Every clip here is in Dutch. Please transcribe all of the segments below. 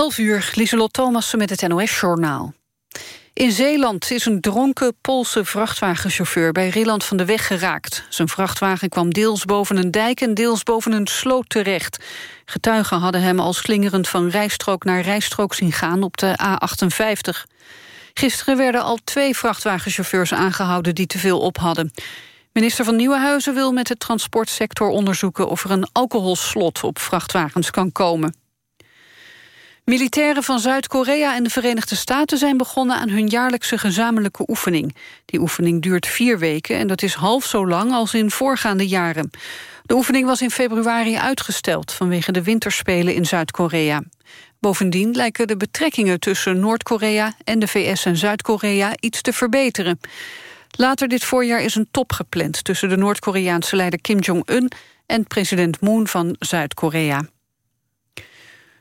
11 uur, Lieselot Thomassen met het NOS-journaal. In Zeeland is een dronken Poolse vrachtwagenchauffeur... bij Rieland van de weg geraakt. Zijn vrachtwagen kwam deels boven een dijk... en deels boven een sloot terecht. Getuigen hadden hem als slingerend van rijstrook naar rijstrook zien gaan... op de A58. Gisteren werden al twee vrachtwagenchauffeurs aangehouden... die te veel op hadden. Minister van Nieuwenhuizen wil met de transportsector onderzoeken... of er een alcoholslot op vrachtwagens kan komen. Militairen van Zuid-Korea en de Verenigde Staten zijn begonnen aan hun jaarlijkse gezamenlijke oefening. Die oefening duurt vier weken en dat is half zo lang als in voorgaande jaren. De oefening was in februari uitgesteld vanwege de winterspelen in Zuid-Korea. Bovendien lijken de betrekkingen tussen Noord-Korea en de VS en Zuid-Korea iets te verbeteren. Later dit voorjaar is een top gepland tussen de Noord-Koreaanse leider Kim Jong-un en president Moon van Zuid-Korea.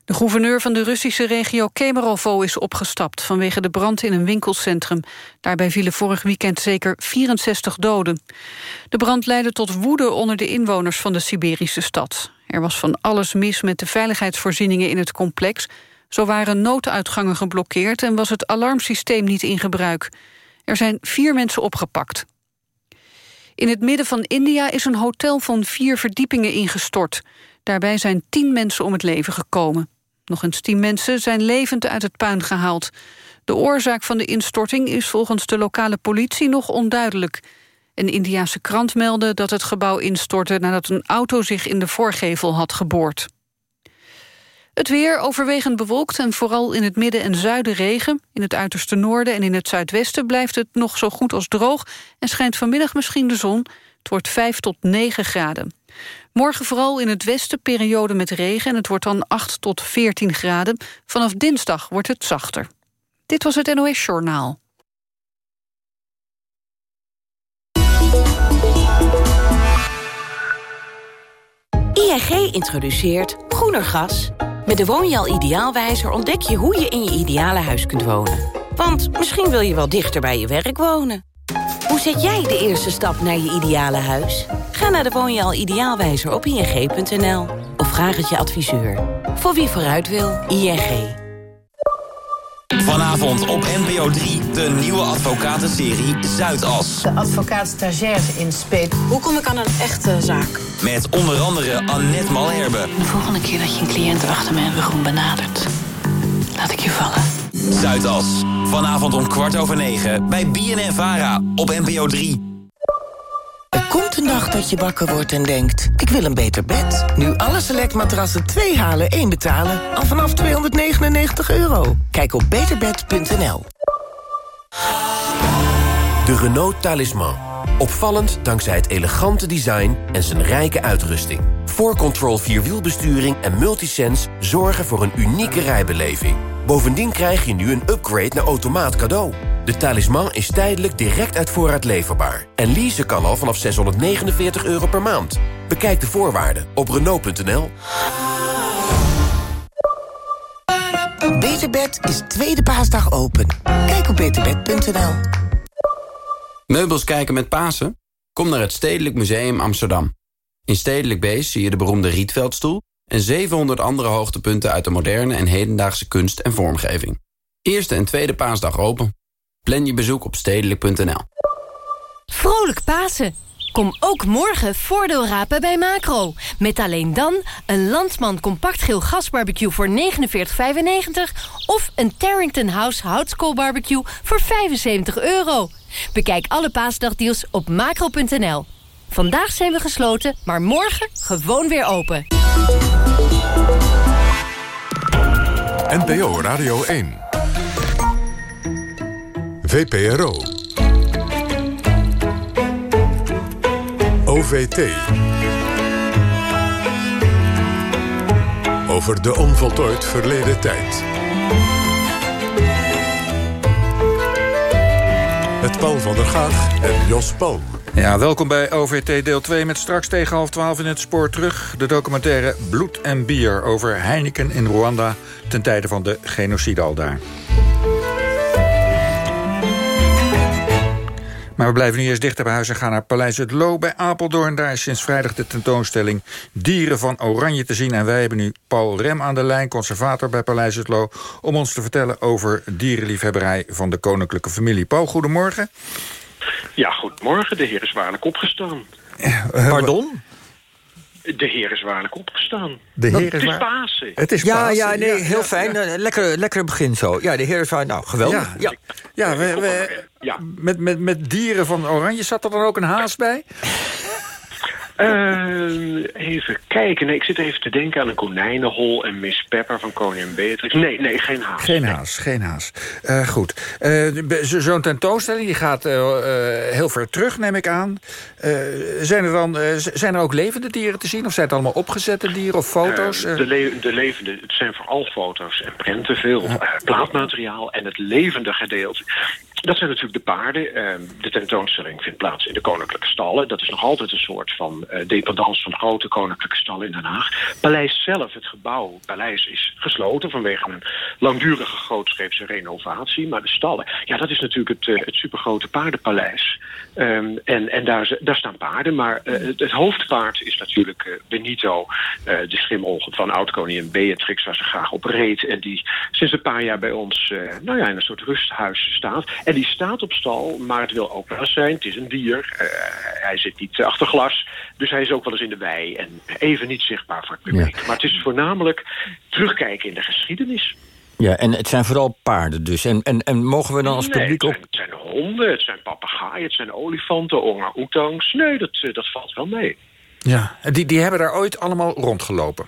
De gouverneur van de Russische regio Kemerovo is opgestapt... vanwege de brand in een winkelcentrum. Daarbij vielen vorig weekend zeker 64 doden. De brand leidde tot woede onder de inwoners van de Siberische stad. Er was van alles mis met de veiligheidsvoorzieningen in het complex. Zo waren nooduitgangen geblokkeerd... en was het alarmsysteem niet in gebruik. Er zijn vier mensen opgepakt. In het midden van India is een hotel van vier verdiepingen ingestort. Daarbij zijn tien mensen om het leven gekomen. Nog eens tien mensen zijn levend uit het puin gehaald. De oorzaak van de instorting is volgens de lokale politie nog onduidelijk. Een Indiase krant meldde dat het gebouw instortte... nadat een auto zich in de voorgevel had geboord. Het weer overwegend bewolkt en vooral in het midden en zuiden regen. In het uiterste noorden en in het zuidwesten blijft het nog zo goed als droog... en schijnt vanmiddag misschien de zon. Het wordt 5 tot 9 graden. Morgen vooral in het westen periode met regen... en het wordt dan 8 tot 14 graden. Vanaf dinsdag wordt het zachter. Dit was het NOS Journaal. ING introduceert groener gas. Met de Woonjaal Ideaalwijzer ontdek je hoe je in je ideale huis kunt wonen. Want misschien wil je wel dichter bij je werk wonen. Hoe zet jij de eerste stap naar je ideale huis? Ga naar de Woon je al ideaalwijzer op ing.nl of vraag het je adviseur. Voor wie vooruit wil, ING. Vanavond op NPO 3 de nieuwe advocatenserie Zuidas. De advocaat stagiair in Speed. Hoe kom ik aan een echte zaak? Met onder andere Annette Malherbe. De volgende keer dat je een cliënt achter mijn rug benadert, laat ik je vallen. Zuidas. Vanavond om kwart over negen bij BNN Vara op NPO 3. Er komt een dag dat je wakker wordt en denkt... ik wil een beter bed. Nu alle selectmatrassen 2 halen, 1 betalen. Al vanaf 299 euro. Kijk op beterbed.nl. De Renault Talisman. Opvallend dankzij het elegante design en zijn rijke uitrusting. 4Control Vierwielbesturing en Multisense zorgen voor een unieke rijbeleving. Bovendien krijg je nu een upgrade naar automaat cadeau. De talisman is tijdelijk direct uit voorraad leverbaar. En leasen kan al vanaf 649 euro per maand. Bekijk de voorwaarden op Renault.nl. Beterbed is tweede paasdag open. Kijk op beterbed.nl. Meubels kijken met Pasen? Kom naar het Stedelijk Museum Amsterdam. In Stedelijk Beest zie je de beroemde Rietveldstoel... en 700 andere hoogtepunten uit de moderne en hedendaagse kunst en vormgeving. Eerste en tweede paasdag open. Plan je bezoek op stedelijk.nl. Vrolijk Pasen! Kom ook morgen voordeel rapen bij Macro. Met alleen dan een Landsman compact geel gasbarbecue voor 49,95... of een Terrington House houtskoolbarbecue voor 75 euro. Bekijk alle paasdagdeals op macro.nl. Vandaag zijn we gesloten, maar morgen gewoon weer open. NPO Radio 1. VPRO. OVT. Over de onvoltooid verleden tijd. Met Paul van der Gaag en Jos Palm. Ja, welkom bij OVT deel 2 met straks tegen half 12 in het spoor terug... de documentaire Bloed en Bier over Heineken in Rwanda... ten tijde van de genocide al daar. Maar we blijven nu eerst dichter bij huis en gaan naar Paleis het Loo bij Apeldoorn. Daar is sinds vrijdag de tentoonstelling Dieren van Oranje te zien. En wij hebben nu Paul Rem aan de lijn, conservator bij Paleis het Loo... om ons te vertellen over dierenliefhebberij van de koninklijke familie. Paul, goedemorgen. Ja, goedemorgen. De heer is waarlijk opgestaan. Pardon? De heer is waarlijk opgestaan. De heer is het is Pasen. Het is Ja, Pasen. ja, nee, Ja, heel ja, fijn. ja. Eh, Lekker, lekker begin zo. Ja, de heer is waar. Nou, geweldig. Ja. Ja. Ja, we, we- Ja. met, met, met dieren van Oranje zat er dan ook een haas bij? Eh, even kijken. Nee, ik zit even te denken aan een konijnenhol en Miss Pepper van Koningin Beatrix. Nee, nee, geen haas. Geen haas, geen haas. Eh, goed. Eh, Zo'n tentoonstelling die gaat eh, heel ver terug, neem ik aan. Zijn, er dan, zijn er ook levende dieren te zien? Of zijn het allemaal opgezette dieren of foto's? De, le- de levende, het zijn vooral foto's en prenten, veel plaatmateriaal. En het levende gedeelte, dat zijn natuurlijk de paarden. Eh, de tentoonstelling vindt plaats in de Koninklijke Stallen. Dat is nog altijd een soort van eh dependance van grote Koninklijke Stallen in Den Haag. Paleis zelf, het gebouw, paleis is gesloten vanwege een langdurige grootscheepse renovatie. Maar de stallen, ja, dat is natuurlijk het, eh, het supergrote paardenpaleis. Ehm, en en daar, daar staan paarden, maar eh, het, hoofdpaard is natuurlijk Benito, de schimmel van oud-koningin Beatrix, waar ze graag op reed. En die sinds een paar jaar bij ons nou ja, in een soort rusthuis staat. En die staat op stal, maar het wil ook wel eens zijn. Het is een dier. eh, hij zit niet achter glas. Dus hij is ook wel eens in de wei en even niet zichtbaar voor het publiek. Maar het is voornamelijk terugkijken in de geschiedenis. Ja, en het zijn vooral paarden dus. En, en, en mogen we dan als Nee, publiek het ook... zijn, het zijn honden, het zijn papegaaien, het zijn olifanten, orang-oetangs. Nee, dat, eh, dat valt wel mee. ja, die, die hebben daar ooit allemaal rondgelopen.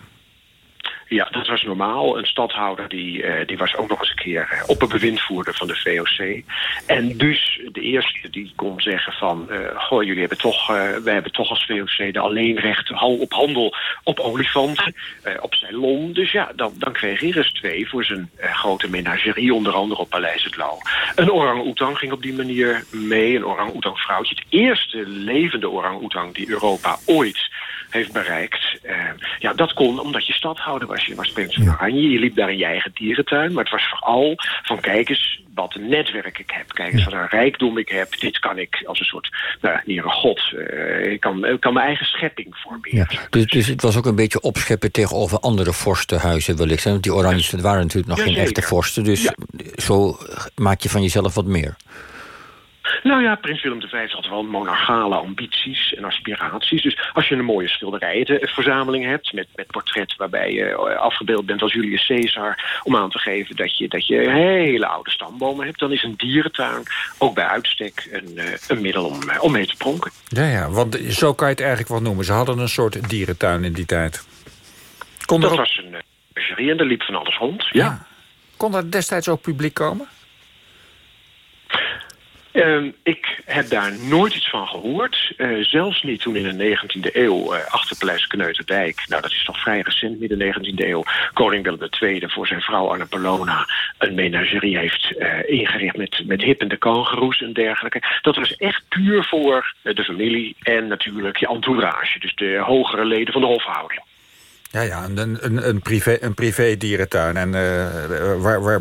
Ja, dat was normaal. Een stadhouder die, eh, die was ook nog eens een keer eh, opperbewindvoerder van de VOC. En dus de eerste die kon zeggen van... eh, goh, jullie hebben toch, wij hebben toch als VOC de alleenrecht op handel op olifanten, op Ceylon. Dus ja, dan, dan kreeg Iris twee voor zijn grote menagerie, onder andere op Paleis het Lauw. Een orang-oetang ging op die manier mee, een orang-oetang vrouwtje. Het eerste levende orang-oetang die Europa ooit heeft bereikt. Eh, ja, dat kon omdat je stadhouder was. Je was prins van Oranje, je liep daar in je eigen dierentuin. Maar het was vooral van kijk eens wat een netwerk ik heb. Kijk eens wat een rijkdom ik heb. Dit kan ik als een soort, nou ja, niet een god. eh, ik, kan, ik kan mijn eigen schepping vormen. Ja, dus, dus het was ook een beetje opscheppen tegenover andere vorstenhuizen wellicht. hè? Want die Oranjes waren natuurlijk nog geen echte vorsten. Dus zo maak je van jezelf wat meer. Nou ja, prins Willem V had wel monarchale ambities en aspiraties. Dus als je een mooie schilderijenverzameling hebt... met, met portret waarbij je eh, afgebeeld bent als Julius Caesar... om aan te geven dat je, dat je hele oude stambomen hebt... dan is een dierentuin ook bij uitstek een, eh, een middel om, eh, om mee te pronken. Ja, ja, want zo kan je het eigenlijk wel noemen. Ze hadden een soort dierentuin in die tijd. Kon er dat was een en daar liep van alles rond. Ja. Kon er destijds ook publiek komen? Ehm, ik heb daar nooit iets van gehoord. Eh, zelfs niet toen in de 19e eeuw eh, achter Paleis Kneuterdijk... nou, dat is toch vrij recent, midden 19e eeuw... koning Willem II voor zijn vrouw Anna Polona... een menagerie heeft eh, ingericht met, met hippende kangeroes en dergelijke. Dat was echt puur voor de familie en natuurlijk je entourage. Dus de hogere leden van de hofhouding. Ja, ja, een, een, een, privé, een privé dierentuin. En eh, waar, waar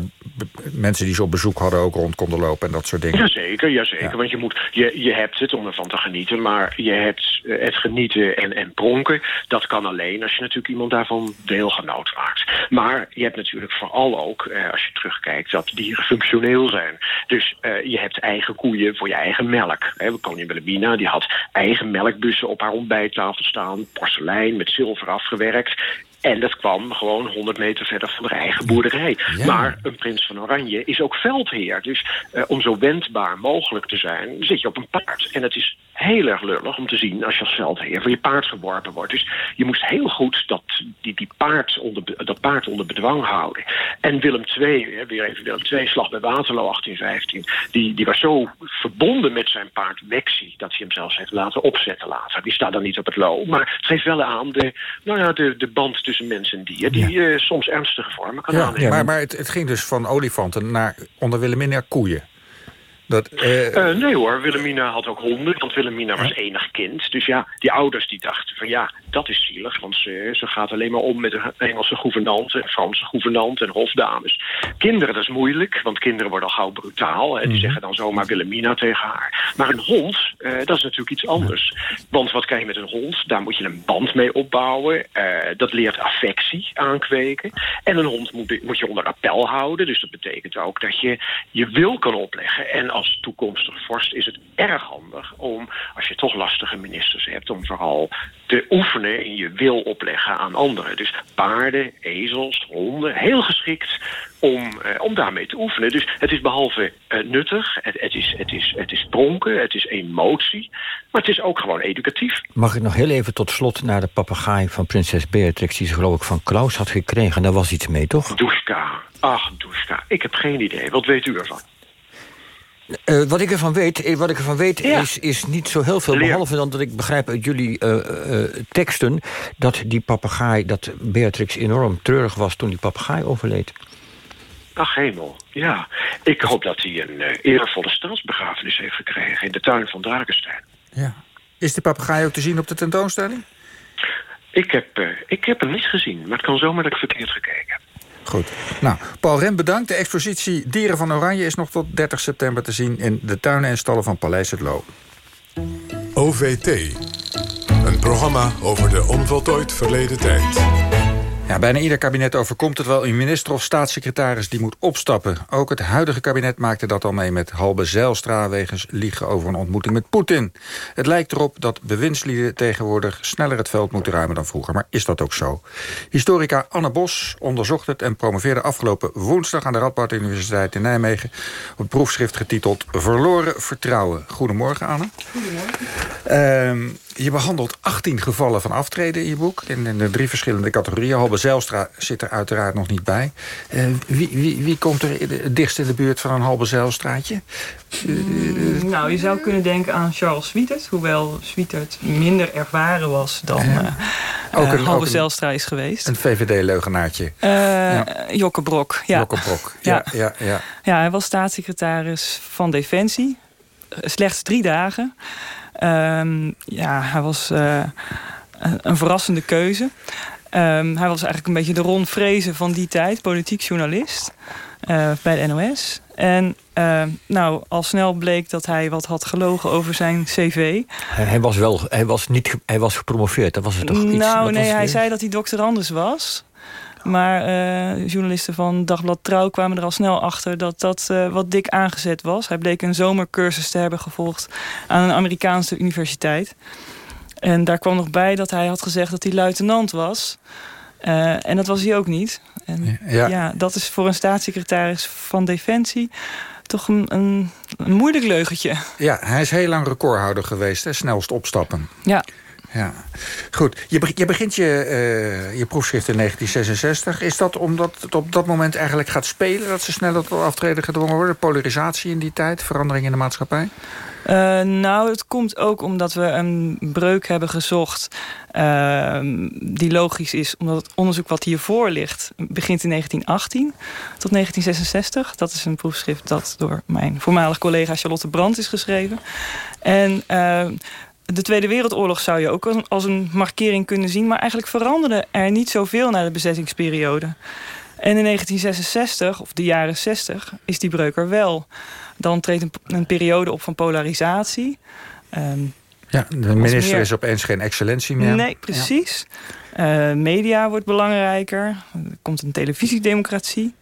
mensen die ze op bezoek hadden ook rond konden lopen en dat soort dingen. Jazeker, jazeker. Want je, moet, je, je hebt het om ervan te genieten, maar je hebt eh, het genieten en, en pronken. Dat kan alleen als je natuurlijk iemand daarvan deelgenoot maakt. Maar je hebt natuurlijk vooral ook, eh, als je terugkijkt, dat dieren functioneel zijn. Dus je hebt eigen koeien voor je eigen melk. Hè, koningin Wilhelmina die had eigen melkbussen op haar ontbijttafel staan. Porselein met zilver afgewerkt. En dat kwam gewoon 100 meter verder van de eigen boerderij. Maar een prins van Oranje is ook veldheer. Dus eh, om zo wendbaar mogelijk te zijn, zit je op een paard. En het is heel erg lullig om te zien als je als veldheer voor je paard geworpen wordt. Dus je moest heel goed dat, die, die paard onder, dat paard onder bedwang houden. En Willem II, hè, weer even Willem II, slag bij Waterloo 1815... Die, die was zo verbonden met zijn paard Wexie... dat hij hem zelfs heeft laten opzetten later. Die staat dan niet op het low, maar het geeft wel aan... de, nou ja, de, de band tussen mens en dier... die eh, soms ernstige vormen kan Ja, aannemen. maar maar het, het ging dus van olifanten naar onder Wilhelmina naar koeien. Dat, uh... nee hoor, Wilhelmina had ook honden, want Wilhelmina was enig kind. Dus ja, die ouders die dachten van ja, dat is zielig, want ze, ze gaat alleen maar om met een Engelse gouvernante, Franse gouvernante en hofdames. Kinderen, dat is moeilijk, want kinderen worden al gauw brutaal. Hè. Die mhm. zeggen dan zomaar Wilhelmina tegen haar. Maar een hond, uh, dat is natuurlijk iets anders. Want wat krijg je met een hond? Daar moet je een band mee opbouwen. Dat leert affectie aankweken. En een hond moet, moet je onder appel houden. Dus dat betekent ook dat je je wil kan opleggen. En als toekomstig vorst is het erg handig om, als je toch lastige ministers hebt, om vooral te oefenen in je wil opleggen aan anderen. Dus paarden, ezels, honden, heel geschikt om, eh, om daarmee te oefenen. Dus het is behalve uh, nuttig, het, het, is, het, is, het is pronken, het is emotie, maar het is ook gewoon educatief. Mag ik nog heel even tot slot naar de papegaai van prinses Beatrix... die ze geloof ik van Klaus had gekregen. Daar was iets mee, toch? Dushka. Ach, Dushka. Ik heb geen idee. Wat weet u ervan? Uh, wat ik ervan weet, eh, wat ik ervan weet is, is niet zo heel veel. Behalve dan dat ik begrijp uit jullie uh, teksten... dat die papegaai, dat Beatrix enorm treurig was... toen die papegaai overleed. Ach, hemel. Ja. Ik hoop dat hij een eervolle staatsbegrafenis heeft gekregen... in de tuin van Drakenstein. Ja. Is de papegaai ook te zien op de tentoonstelling? Ik heb, ik heb hem niet gezien, maar het kan zomaar dat ik verkeerd gekeken heb. Goed. Nou, Paul Rem bedankt. De expositie Dieren van Oranje is nog tot 30 september te zien... in de tuinen en stallen van Paleis het Loo. OVT. Een programma over de onvoltooid verleden tijd. Ja, bijna ieder kabinet overkomt het wel een minister of staatssecretaris die moet opstappen. Ook het huidige kabinet maakte dat al mee met Halbe Zijlstra... wegens liegen over een ontmoeting met Poetin. Het lijkt erop dat bewindslieden tegenwoordig sneller het veld moeten ruimen dan vroeger. Maar is dat ook zo? Historica Anne Bos onderzocht het en promoveerde afgelopen woensdag... aan de Radboud Universiteit in Nijmegen... op het proefschrift getiteld Verloren Vertrouwen. Goedemorgen, Anne. Goedemorgen. Uh, je behandelt 18 gevallen van aftreden in je boek. In, in de drie verschillende categorieën. Halbe Zijlstra zit er uiteraard nog niet bij. Uh, wie, wie, wie, komt er het dichtst in de buurt van een Halbe Zijlstraatje? Uh, nou, je zou kunnen denken aan Charles Swietert. Hoewel Swietert minder ervaren was dan uh, ook een, Halbe Zijlstra is geweest. Een VVD-leugenaartje. Ja. Jokke Brok. Ja. Jokke Brok, ja, ja. Ja, ja. ja, hij was staatssecretaris van Defensie. Slechts drie dagen. Um, ja, hij was uh, een, verrassende keuze. Um, hij was eigenlijk een beetje de Ron Vrezen van die tijd, politiek journalist uh, bij de NOS. En uh, nou, al snel bleek dat hij wat had gelogen over zijn cv. Hij, hij was wel, hij was niet, hij was gepromoveerd. Dat was het toch iets? Nou, nee, hij zei dat hij doctorandus was. Maar uh, journalisten van Dagblad Trouw kwamen er al snel achter dat dat uh, wat dik aangezet was. Hij bleek een zomercursus te hebben gevolgd aan een Amerikaanse universiteit. En daar kwam nog bij dat hij had gezegd dat hij luitenant was. Uh, en dat was hij ook niet. En ja. ja. dat is voor een staatssecretaris van Defensie toch een, een, een, moeilijk leugentje. Ja, hij is heel lang recordhouder geweest, hè? snelst opstappen. Ja ja. Goed, je, begint je, uh, je proefschrift in 1966. Is dat omdat het op dat moment eigenlijk gaat spelen... dat ze sneller tot aftreden gedwongen worden? Polarisatie in die tijd, verandering in de maatschappij? Uh, nou, het komt ook omdat we een breuk hebben gezocht... Uh, die logisch is, omdat het onderzoek wat hiervoor ligt... begint in 1918 tot 1966. Dat is een proefschrift dat door mijn voormalig collega Charlotte Brandt is geschreven. En de Tweede Wereldoorlog zou je ook als een markering kunnen zien... maar eigenlijk veranderde er niet zoveel na de bezettingsperiode. En in 1966, of de jaren 60, is die breuk er wel. Dan treedt een, een periode op van polarisatie. Um, ja, de minister is opeens geen excellentie meer. Nee, precies. Ja. Uh, media wordt belangrijker. Er komt een televisiedemocratie.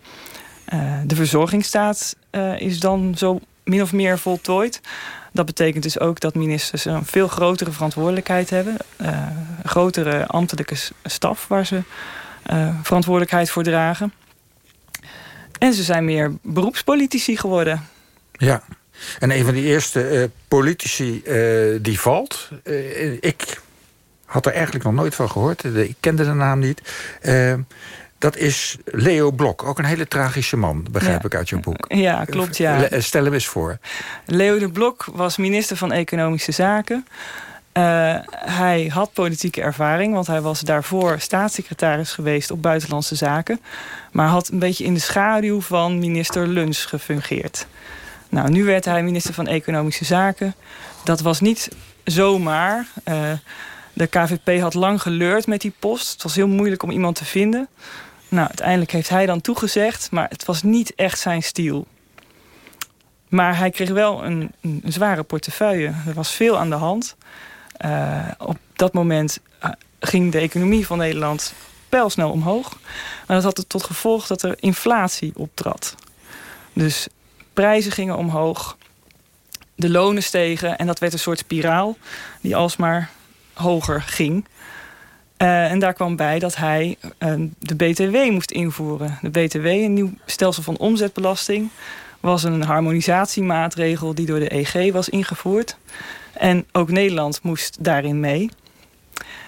Uh, de verzorgingsstaat uh, is dan zo min of meer voltooid. Dat betekent dus ook dat ministers een veel grotere verantwoordelijkheid hebben. Een grotere ambtelijke staf waar ze uh, verantwoordelijkheid voor dragen. En ze zijn meer beroepspolitici geworden. Ja, en een van die eerste uh, politici die valt... ik had er eigenlijk nog nooit van gehoord. Ik kende de naam niet. Dat is Leo Blok, ook een hele tragische man, begrijp ik uit je boek. Ja, klopt, ja. Stel hem eens voor. Leo de Blok was minister van Economische Zaken. Uh, hij had politieke ervaring, want hij was daarvoor staatssecretaris geweest op Buitenlandse Zaken. Maar had een beetje in de schaduw van minister Luns gefungeerd. Nou, nu werd hij minister van Economische Zaken. Dat was niet zomaar. Uh, de KVP had lang geleurd met die post. Het was heel moeilijk om iemand te vinden. Nou, uiteindelijk heeft hij dan toegezegd, maar het was niet echt zijn stiel. Maar hij kreeg wel een, een zware portefeuille. Er was veel aan de hand. Uh, op dat moment uh, ging de economie van Nederland pijlsnel omhoog. Maar dat had tot gevolg dat er inflatie optrad. Dus prijzen gingen omhoog, de lonen stegen en dat werd een soort spiraal die alsmaar hoger ging. Uh, en daar kwam bij dat hij uh, de BTW moest invoeren. De BTW, een nieuw stelsel van omzetbelasting, was een harmonisatiemaatregel die door de EG was ingevoerd. En ook Nederland moest daarin mee.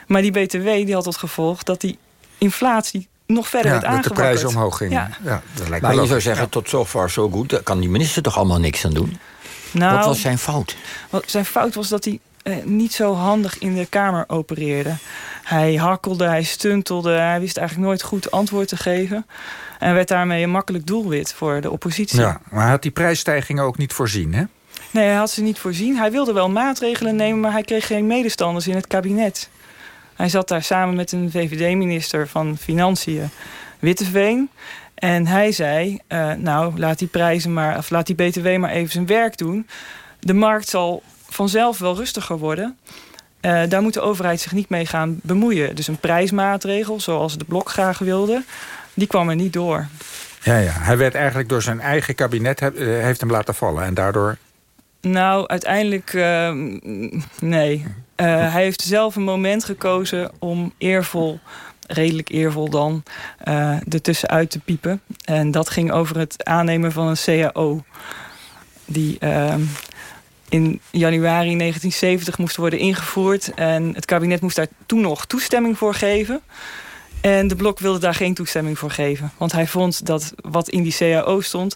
Maar die BTW die had tot gevolg dat die inflatie nog verder ja, werd aangewakkerd. dat de prijzen omhoog gingen. Ja. Ja. dat lijkt Maar je zou zeggen, tot zover zo goed. Daar kan die minister toch allemaal niks aan doen? Nou, Wat was zijn fout? Wat zijn fout was dat hij eh, niet zo handig in de Kamer opereerde. Hij hakkelde, hij stuntelde, hij wist eigenlijk nooit goed antwoord te geven. En werd daarmee een makkelijk doelwit voor de oppositie. Ja, maar hij had die prijsstijgingen ook niet voorzien, hè? Nee, hij had ze niet voorzien. Hij wilde wel maatregelen nemen, maar hij kreeg geen medestanders in het kabinet. Hij zat daar samen met een VVD-minister van Financiën, Witteveen. En hij zei, uh, nou, laat die prijzen maar, of laat die BTW maar even zijn werk doen. De markt zal vanzelf wel rustiger worden. Uh, daar moet de overheid zich niet mee gaan bemoeien. Dus een prijsmaatregel, zoals de Blok graag wilde, die kwam er niet door. Ja, ja. Hij werd eigenlijk door zijn eigen kabinet, he, uh, heeft hem laten vallen. En daardoor... Nou, uiteindelijk, uh, nee. Uh, hij heeft zelf een moment gekozen om eervol, redelijk eervol dan, uh, ertussenuit te piepen. En dat ging over het aannemen van een CAO. Die uh, in januari 1970 moest worden ingevoerd. En het kabinet moest daar toen nog toestemming voor geven. En de Blok wilde daar geen toestemming voor geven. Want hij vond dat wat in die CAO stond...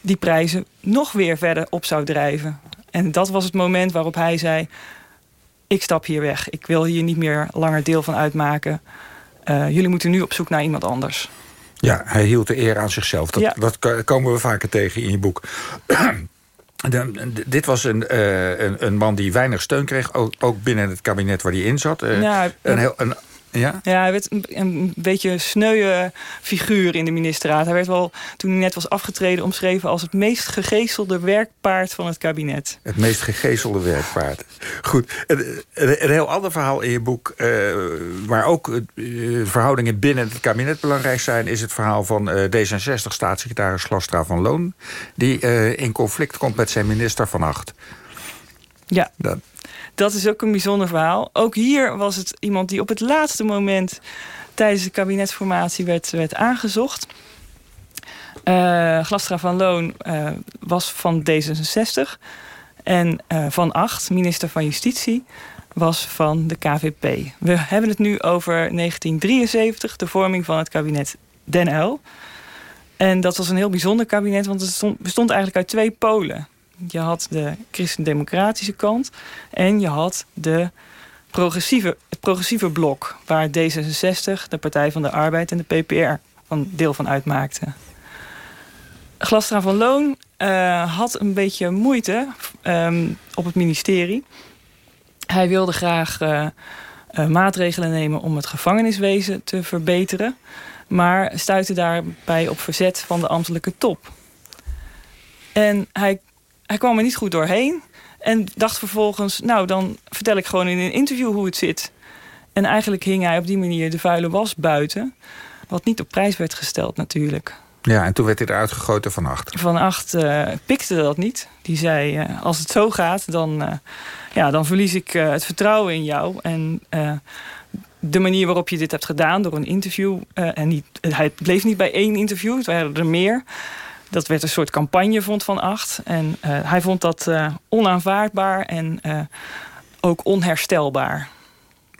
die prijzen nog weer verder op zou drijven. En dat was het moment waarop hij zei... ik stap hier weg. Ik wil hier niet meer langer deel van uitmaken. Uh, jullie moeten nu op zoek naar iemand anders. Ja, hij hield de eer aan zichzelf. Dat, Ja. dat komen we vaker tegen in je boek. De, de- dit was een, eh, een, een man die weinig steun kreeg, ook, ook binnen het kabinet waar hij in zat. Eh, een heel, een, ja? Ja, hij werd een, een beetje een sneuwe figuur in de ministerraad. Hij werd wel, toen hij net was afgetreden, omschreven als het meest gegezelde werkpaard van het kabinet. Het meest gegezelde werkpaard. Goed, een, een, heel ander verhaal in je boek... eh, waar ook eh, verhoudingen binnen het kabinet belangrijk zijn... is het verhaal van eh, D66-staatssecretaris Glastra van Loon... die eh, in conflict komt met zijn minister Van Acht. Ja, Dat, dat is ook een bijzonder verhaal. Ook hier was het iemand die op het laatste moment tijdens de kabinetsformatie werd, werd aangezocht. Eh Glastra van Loon eh, was van D66. En eh, Van Acht, minister van Justitie, was van de KVP. We hebben het nu over 1973, de vorming van het kabinet Den Uyl. En dat was een heel bijzonder kabinet, want het stond, bestond eigenlijk uit twee polen. Je had de christendemocratische kant en je had de progressieve, het progressieve blok... waar D66, de Partij van de Arbeid en de PPR van deel van uitmaakten. Glastra van Loon uh, had een beetje moeite um, op het ministerie. Hij wilde graag uh, uh, maatregelen nemen om het gevangeniswezen te verbeteren... maar stuitte daarbij op verzet van de ambtelijke top. En hij hij kwam er niet goed doorheen. En dacht vervolgens, nou dan vertel ik gewoon in een interview hoe het zit. En eigenlijk hing hij op die manier de vuile was buiten. Wat niet op prijs werd gesteld natuurlijk. ja, en toen werd hij eruit gegoten van acht. Van Acht uh, pikte dat niet. Die zei, uh, als het zo gaat, dan, uh, ja, dan verlies ik het vertrouwen in jou. En de manier waarop je dit hebt gedaan, door een interview... En niet, hij bleef niet bij één interview, het waren er meer... Dat werd een soort campagne, vond Van Acht. En uh, hij vond dat uh, onaanvaardbaar en uh, ook onherstelbaar.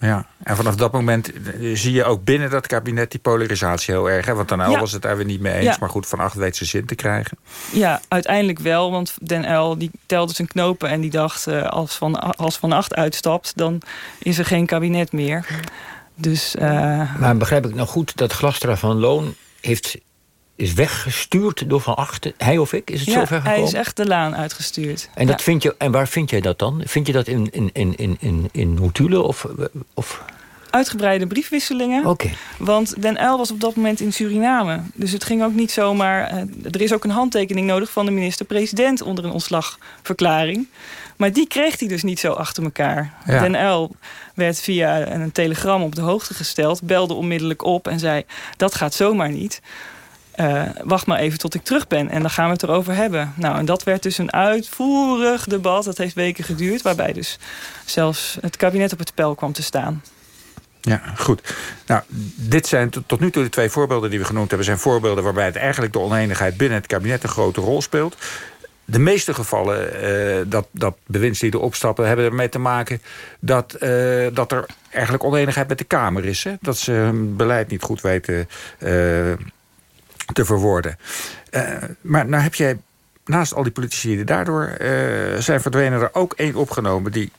Ja, en vanaf dat moment zie je ook binnen dat kabinet die polarisatie heel erg. Hè? Want Den Uyl ja. was het daar weer niet mee eens. Ja. Maar goed, Van Acht weet zijn zin te krijgen. Ja, uiteindelijk wel. Want Den Uyl die telde zijn knopen en die dacht... uh, als, van, als Van Acht uitstapt, dan is er geen kabinet meer. Dus, uh... Maar begrijp ik nou goed dat Glastra van Loon heeft is weggestuurd door Van Achten. Hij of ik? Is het ja, zover gekomen? hij is echt de laan uitgestuurd. En, dat Ja. vind je, en waar vind jij dat dan? Vind je dat in, in, in, in, in, in notulen? Of, of... Uitgebreide briefwisselingen. Oké. Want Den Uyl was op dat moment in Suriname. Dus het ging ook niet zomaar... eh, er is ook een handtekening nodig van de minister-president... onder een ontslagverklaring. Maar die kreeg hij dus niet zo achter elkaar. Ja. Den Uyl werd via een telegram op de hoogte gesteld... belde onmiddellijk op en zei... dat gaat zomaar niet. Eh, wacht maar even tot ik terug ben en dan gaan we het erover hebben. Nou, en dat werd dus een uitvoerig debat. Dat heeft weken geduurd, waarbij dus zelfs het kabinet op het spel kwam te staan. Ja, goed. Nou, dit zijn tot nu toe de twee voorbeelden die we genoemd hebben... zijn voorbeelden waarbij het eigenlijk de oneenigheid binnen het kabinet een grote rol speelt. De meeste gevallen eh, dat, dat bewindslieden opstappen... hebben ermee te maken dat, eh, dat er eigenlijk oneenigheid met de Kamer is. Hè? Dat ze hun beleid niet goed weten te verwoorden. Eh, maar nou heb jij naast al die politici die daardoor eh, zijn verdwenen... er ook één opgenomen die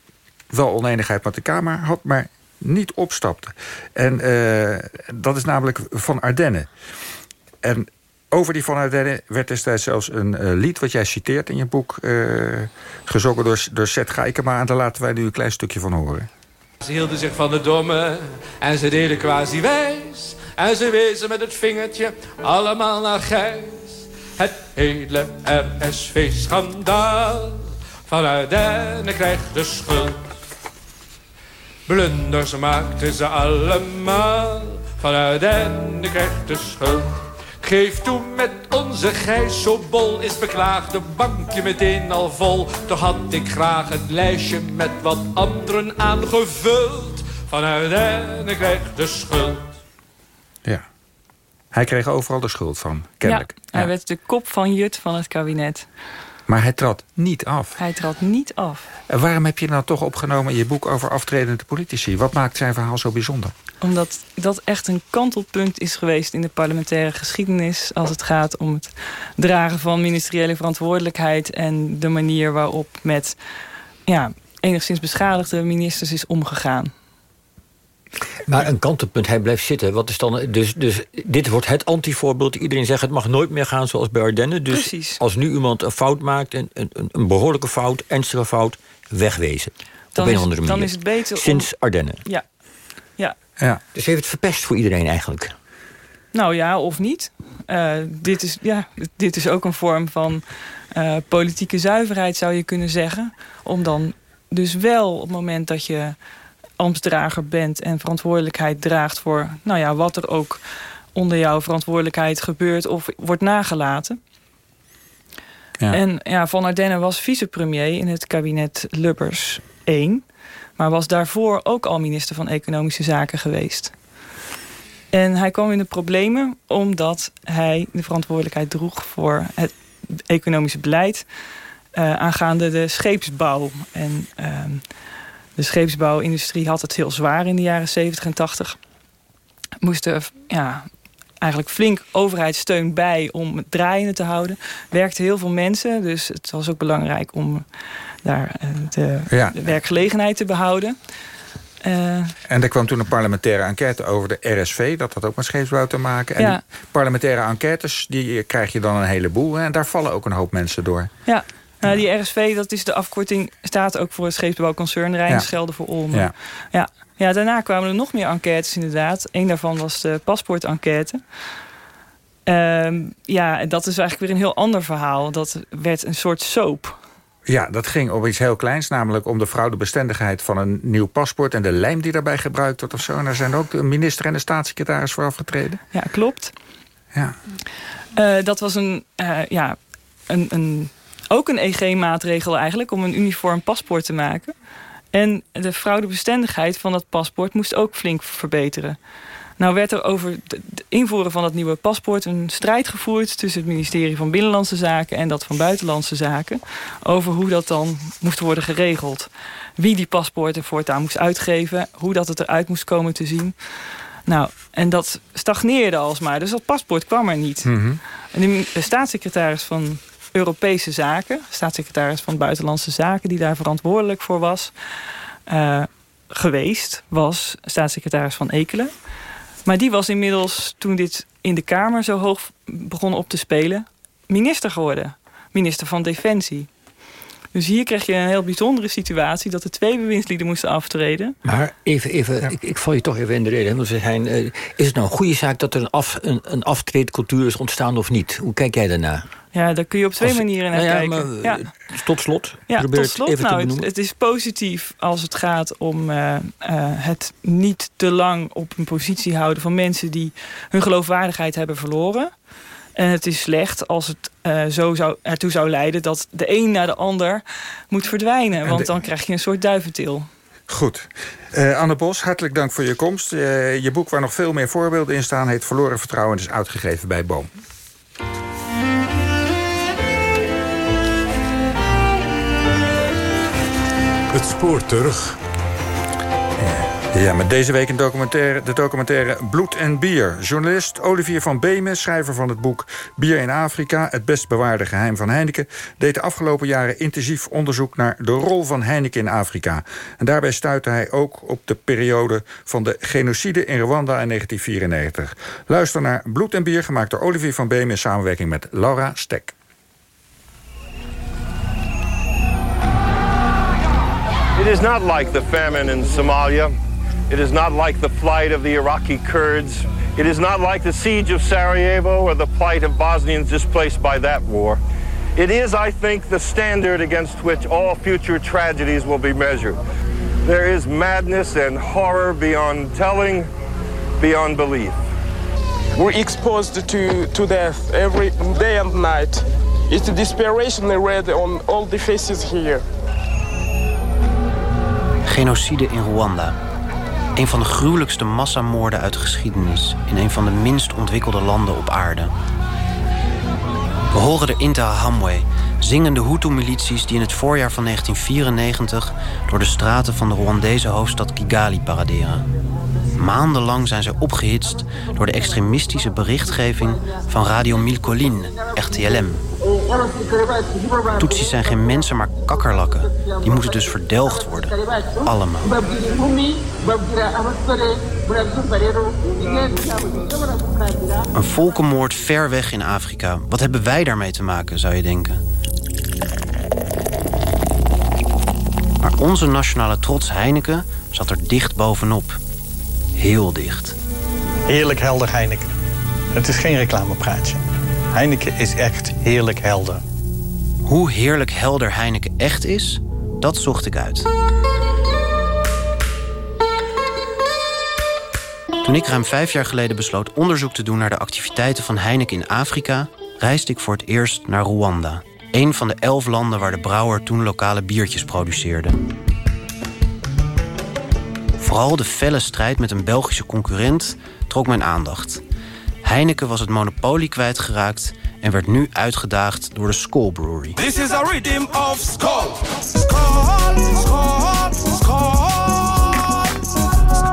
wel oneenigheid met de Kamer had... maar niet opstapte. En eh, dat is namelijk Van Ardenne. En over die Van Ardenne werd destijds zelfs een lied... wat jij citeert in je boek, gezongen door, door Seth Geikema. En daar laten wij nu een klein stukje van horen. Ze hielden zich van de domme en ze deden quasi wijs. En ze wezen met het vingertje allemaal naar Gijs. Het hele RSV-schandaal van Ardenne krijgt de schuld. Blunders maakten ze allemaal, van Ardenne krijgt de schuld. Geef toe met onze Gijs, zo bol is beklaagde bankje meteen al vol. Toch had ik graag het lijstje met wat anderen aangevuld. Van Ardenne krijgt de schuld. Hij kreeg overal de schuld van, kennelijk. Ja, hij werd de kop van Jut van het kabinet. Maar hij trad niet af. Hij trad niet af. En waarom heb je nou toch opgenomen in je boek over aftredende politici? Wat maakt zijn verhaal zo bijzonder? Omdat dat echt een kantelpunt is geweest in de parlementaire geschiedenis... als het gaat om het dragen van ministeriële verantwoordelijkheid... en de manier waarop met ja, enigszins beschadigde ministers is omgegaan. Maar een kantelpunt, hij blijft zitten. Wat is dan, dus, dus dit wordt het antivoorbeeld. Iedereen zegt het mag nooit meer gaan zoals bij Ardennen. Dus Precies. als nu iemand een fout maakt, een, een, een behoorlijke fout, ernstige fout, wegwezen. Dan op een is- of andere manier. dan is het beter om- Sinds Ardennen. Ja. ja. Ja. Dus heeft het verpest voor iedereen eigenlijk. Nou ja, of niet. Eh, dit, is, ja, dit is ook een vorm van eh, politieke zuiverheid, zou je kunnen zeggen. Om dan dus wel op het moment dat je ambtsdrager bent en verantwoordelijkheid draagt voor nou ja, wat er ook onder jouw verantwoordelijkheid gebeurt of wordt nagelaten. Ja. En ja, Van Ardenne was vicepremier in het kabinet Lubbers 1. Maar was daarvoor ook al minister van Economische Zaken geweest. En hij kwam in de problemen omdat hij de verantwoordelijkheid droeg voor het economische beleid eh, aangaande de scheepsbouw. En ehm, de scheepsbouwindustrie had het heel zwaar in de jaren 70 en 80. Moesten ja, eigenlijk flink overheidssteun bij om het draaiende te houden. Werkten heel veel mensen, dus het was ook belangrijk om daar eh, de, Ja. de werkgelegenheid te behouden. Eh, En er kwam toen een parlementaire enquête over de RSV. Dat had ook met scheepsbouw te maken. En Ja. parlementaire enquêtes, die krijg je dan een heleboel. hè, En daar vallen ook een hoop mensen door. Ja, nou, die RSV, dat is de afkorting, staat ook voor het scheepsbouwconcern Rijn, Ja. Schelde voor Olmen. Ja. Ja. Ja, daarna kwamen er nog meer enquêtes inderdaad. Eén daarvan was de paspoortenquête. Ehm, ja, dat is eigenlijk weer een heel ander verhaal. Dat werd een soort soap. Ja, dat ging om iets heel kleins, namelijk om de fraudebestendigheid van een nieuw paspoort en de lijm die daarbij gebruikt wordt of zo. En daar zijn ook de minister en de staatssecretaris voor afgetreden. Ja, klopt. Ja. Eh, dat was een, eh, ja, een, een, ook een EG-maatregel eigenlijk om een uniform paspoort te maken. En de fraudebestendigheid van dat paspoort moest ook flink verbeteren. Nou werd er over het invoeren van dat nieuwe paspoort een strijd gevoerd tussen het ministerie van Binnenlandse Zaken en dat van Buitenlandse Zaken. Over hoe dat dan moest worden geregeld. Wie die paspoorten voortaan moest uitgeven, hoe dat het eruit moest komen te zien. Nou, en dat stagneerde alsmaar. Dus dat paspoort kwam er niet. Mhm. En de, de staatssecretaris van Europese Zaken, staatssecretaris van Buitenlandse Zaken, die daar verantwoordelijk voor was, eh, geweest, was staatssecretaris van Ekelen. Maar die was inmiddels, toen dit in de Kamer zo hoog begon op te spelen... minister geworden. Minister van Defensie. Dus hier kreeg je een heel bijzondere situatie... dat er twee bewindslieden moesten aftreden. Maar even, even ik, ik val je toch even in de reden. Want we zijn, uh, is het nou een goede zaak dat er een, af, een, een aftreedcultuur is ontstaan of niet? Hoe kijk jij daarna? Ja, daar kun je op twee als, manieren naar nou ja, kijken. Maar, ja. Tot slot. Ja, tot slot. Het, nou, het, het, is positief als het gaat om uh, uh, het niet te lang op een positie houden van mensen die hun geloofwaardigheid hebben verloren. En het is slecht als het uh, zo zou, ertoe zou leiden dat de een naar de ander moet verdwijnen. Want dan krijg je een soort duiventil. Goed. Uh, Anne Bos, hartelijk dank voor je komst. Uh, je boek waar nog veel meer voorbeelden in staan... heet Verloren Vertrouwen en is uitgegeven bij Boom. Het spoor terug. Ja, met deze week een documentaire, de documentaire Bloed en Bier. Journalist Olivier van Beemen, schrijver van het boek Bier in Afrika... het best bewaarde geheim van Heineken... deed de afgelopen jaren intensief onderzoek naar de rol van Heineken in Afrika. En daarbij stuitte hij ook op de periode van de genocide in Rwanda in 1994. Luister naar Bloed en Bier, gemaakt door Olivier van Beemen... in samenwerking met Laura Stek. Is not like the famine in Somalia. It is not like the flight of the Iraqi Kurds. It is not like the siege of Sarajevo or the plight of Bosnians displaced by that war. It is, I think, the standard against which all future tragedies will be measured. There is madness and horror beyond telling, beyond belief. We're exposed to, to death every day and night. It's the desperation read on all the faces here. Genocide in Rwanda. Een van de gruwelijkste massamoorden uit de geschiedenis... in een van de minst ontwikkelde landen op aarde. We horen de Interahamwe, zingende Hutu-milities... die in het voorjaar van 1994 door de straten van de Rwandese hoofdstad Kigali paraderen. Maandenlang zijn zij opgehitst door de extremistische berichtgeving van Radio Milcolin, RTLM. Tutsis zijn geen mensen, maar kakkerlakken. Die moeten dus verdelgd worden. Allemaal. Een volkenmoord ver weg in Afrika. Wat hebben wij daarmee te maken, zou je denken? Maar onze nationale trots Heineken zat er dicht bovenop. Heel dicht. Heerlijk helder Heineken. Het is geen reclamepraatje. Heineken is echt heerlijk helder. Hoe heerlijk helder Heineken echt is, dat zocht ik uit. Toen ik ruim vijf jaar geleden besloot onderzoek te doen naar de activiteiten van Heineken in Afrika, reisde ik voor het eerst naar Rwanda. Een van de elf landen waar de brouwer toen lokale biertjes produceerde. Vooral de felle strijd met een Belgische concurrent trok mijn aandacht. Heineken was het monopolie kwijtgeraakt en werd nu uitgedaagd door de Skol Brewery. This is a rhythm of.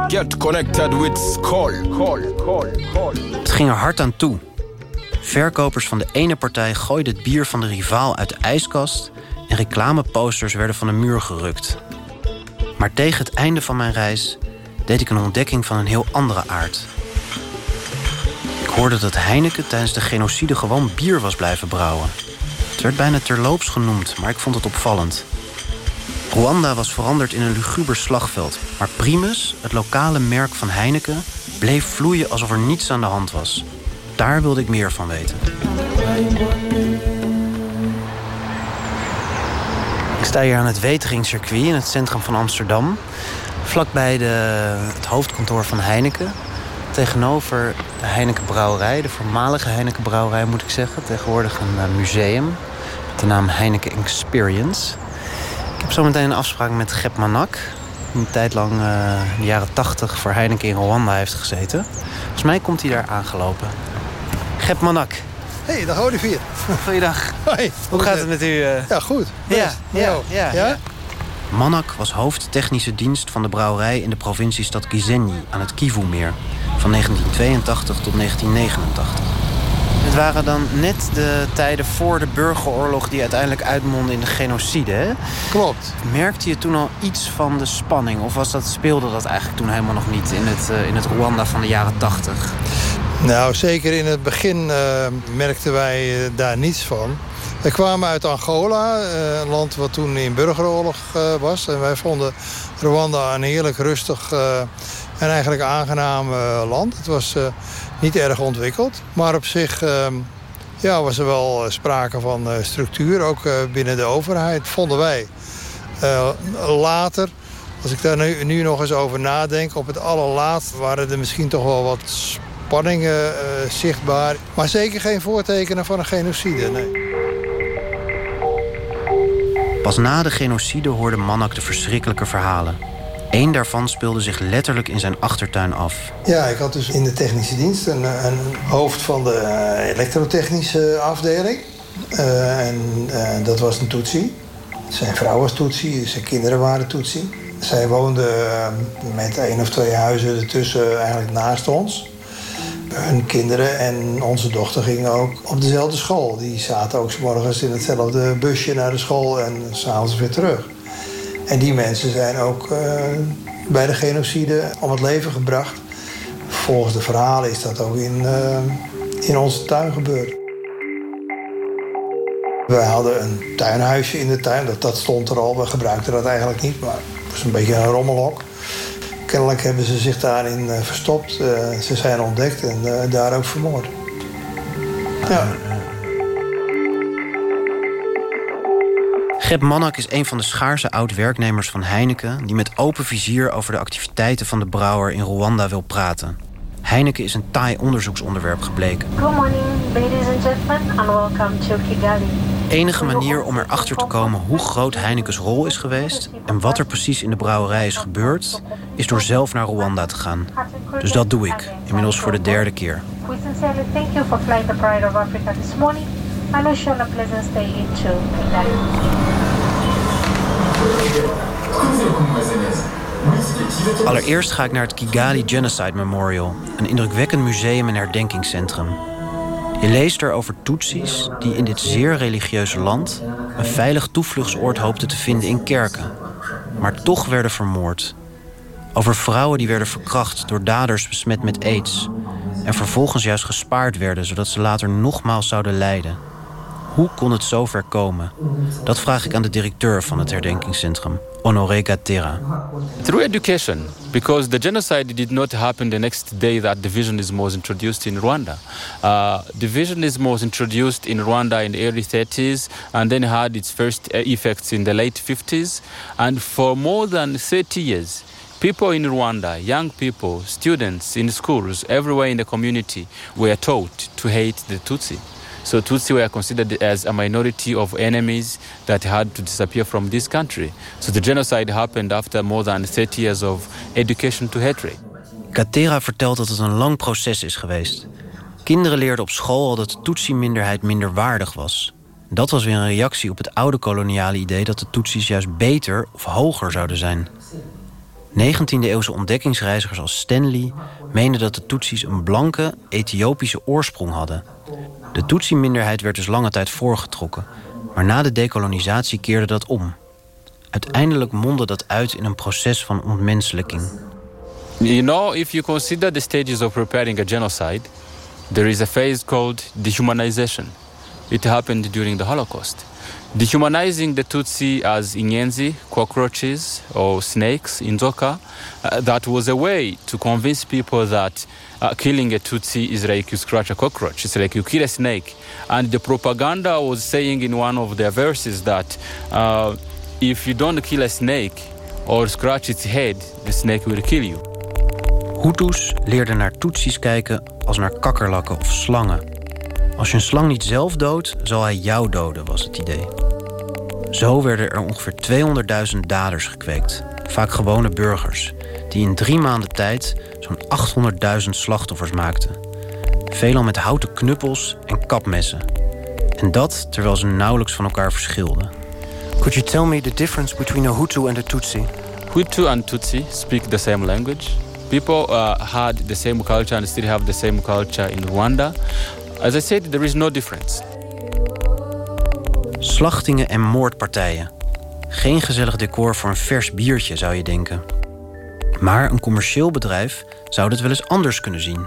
Get connected with Skol. Skol, Skol, Skol. Het ging er hard aan toe. Verkopers van de ene partij gooiden het bier van de rivaal uit de ijskast... en reclameposters werden van de muur gerukt. Maar tegen het einde van mijn reis deed ik een ontdekking van een heel andere aard. Ik hoorde dat Heineken tijdens de genocide gewoon bier was blijven brouwen. Het werd bijna terloops genoemd, maar ik vond het opvallend. Rwanda was veranderd in een luguber slagveld, maar Primus, het lokale merk van Heineken, bleef vloeien alsof er niets aan de hand was. Daar wilde ik meer van weten. Sta hier aan het Weteringscircuit in het centrum van Amsterdam. Vlakbij de, het hoofdkantoor van Heineken. Tegenover de Heineken Brouwerij, de voormalige Heineken Brouwerij moet ik zeggen. Tegenwoordig een uh, museum met de naam Heineken Experience. Ik heb zometeen een afspraak met Gep Manak. Die een tijd lang in de jaren 80 voor Heineken in Rwanda heeft gezeten. Volgens mij komt hij daar aangelopen. Gep Manak. Hey, dag Olivier. Goeiedag. Hoi. Hoe gaat het met u? Uh... Ja, goed. Ja, ja, ja, ja, ja. Manak was hoofdtechnische dienst van de brouwerij in de provinciestad Gisenyi aan het Kivu-meer van 1982 tot 1989. Het waren dan net de tijden voor de burgeroorlog... die uiteindelijk uitmondde in de genocide, hè? Klopt. Merkte je toen al iets van de spanning? Of was dat, speelde dat eigenlijk toen helemaal nog niet... in het, uh, in het Rwanda van de jaren tachtig? Nou, zeker in het begin uh, merkten wij uh, daar niets van. We kwamen uit Angola, een land wat toen in burgeroorlog was. En wij vonden Rwanda een heerlijk rustig en eigenlijk aangenaam land. Het was niet erg ontwikkeld. Maar op zich uh, ja, was er wel sprake van structuur, ook binnen de overheid, vonden wij. later, als ik daar nu, nu, nog eens over nadenk, op het allerlaatst waren er misschien toch wel wat spanningen zichtbaar. Maar zeker geen voortekenen van een genocide, nee. Pas na de genocide hoorde Manak de verschrikkelijke verhalen. Eén daarvan speelde zich letterlijk in zijn achtertuin af. Ja, ik had dus in de technische dienst een, een hoofd van de uh, elektrotechnische afdeling. Uh, en uh, dat was een Tutsi. Zijn vrouw was Tutsi, zijn kinderen waren Tutsi. Zij woonden met één of twee huizen ertussen eigenlijk naast ons. Hun kinderen en onze dochter gingen ook op dezelfde school. Die zaten ook morgens in hetzelfde busje naar de school en s'avonds weer terug. En die mensen zijn ook uh, bij de genocide om het leven gebracht. Volgens de verhalen is dat ook in, uh, in onze tuin gebeurd. Wij hadden een tuinhuisje in de tuin, dat, dat stond er al. We gebruikten dat eigenlijk niet, maar het was een beetje een rommelhok. Kennelijk hebben ze zich daarin uh, verstopt. ze zijn ontdekt en daar ook vermoord. Ja. Gep Mannak is een van de schaarse oud-werknemers van Heineken... die met open vizier over de activiteiten van de brouwer in Rwanda wil praten. Heineken is een taai onderzoeksonderwerp gebleken. Good morning, ladies and gentlemen, and welcome to Kigali. Enige manier om erachter te komen hoe groot Heineken's rol is geweest... en wat er precies in de brouwerij is gebeurd... is door zelf naar Rwanda te gaan. Dus dat doe ik, inmiddels voor de derde keer. Allereerst ga ik naar het Kigali Genocide Memorial, een indrukwekkend museum en herdenkingscentrum. Je leest er over Tutsis die in dit zeer religieuze land een veilig toevluchtsoord hoopten te vinden in kerken, maar toch werden vermoord. Over vrouwen die werden verkracht door daders besmet met aids en vervolgens juist gespaard werden zodat ze later nogmaals zouden lijden. Hoe kon het zover komen? Dat vraag ik aan de directeur van het herdenkingscentrum, Honoré Gatera. Through education, because the genocide did not happen the next day that divisionism was introduced in Rwanda. Uh, divisionism was introduced in Rwanda in the early 30s and then had its first effects in the late 50s. And for more than 30 years, people in Rwanda, young people, students in schools, everywhere in the community, were taught to hate the Tutsi. So Tutsi were considered as a minority of enemies that had to disappear from this country. So the genocide happened after more than 30 years of education to hatred. Katera vertelt dat het een lang proces is geweest. Kinderen leerden op school al dat de Tutsi-minderheid minder waardig was. Dat was weer een reactie op het oude koloniale idee dat de Tutsis juist beter of hoger zouden zijn. 19e-eeuwse ontdekkingsreizigers als Stanley meenden dat de Tutsis een blanke Ethiopische oorsprong hadden. De Tutsi-minderheid werd dus lange tijd voorgetrokken, maar na de dekolonisatie keerde dat om. Uiteindelijk mondde dat uit in een proces van ontmenselijking. You know, if you consider the stages of preparing a genocide, there is a phase called dehumanization. It happened during the Holocaust. Dehumanizing the Tutsi as Inyenzi, cockroaches or snakes, Inzoka, uh, that was a way to convince people that uh, killing a Tutsi is like you scratch a cockroach. It's like you kill a snake. And the propaganda was saying in one of their verses that uh, if you don't kill a snake or scratch its head, the snake will kill you. Hutus leerden naar Tutsis kijken als naar kakkerlakken of slangen. Als je een slang niet zelf doodt, zal hij jou doden, was het idee. Zo werden er ongeveer 200.000 daders gekweekt. Vaak gewone burgers, die in drie maanden tijd zo'n 800.000 slachtoffers maakten. Veelal met houten knuppels en kapmessen. En dat terwijl ze nauwelijks van elkaar verschilden. Could you tell me the difference between a Hutu and a Tutsi? Hutu and Tutsi speak the same language. People uh, had the same culture and still have the same culture in Rwanda. As I said, there is no difference. Slachtingen en moordpartijen. Geen gezellig decor voor een vers biertje, zou je denken. Maar een commercieel bedrijf zou dit wel eens anders kunnen zien.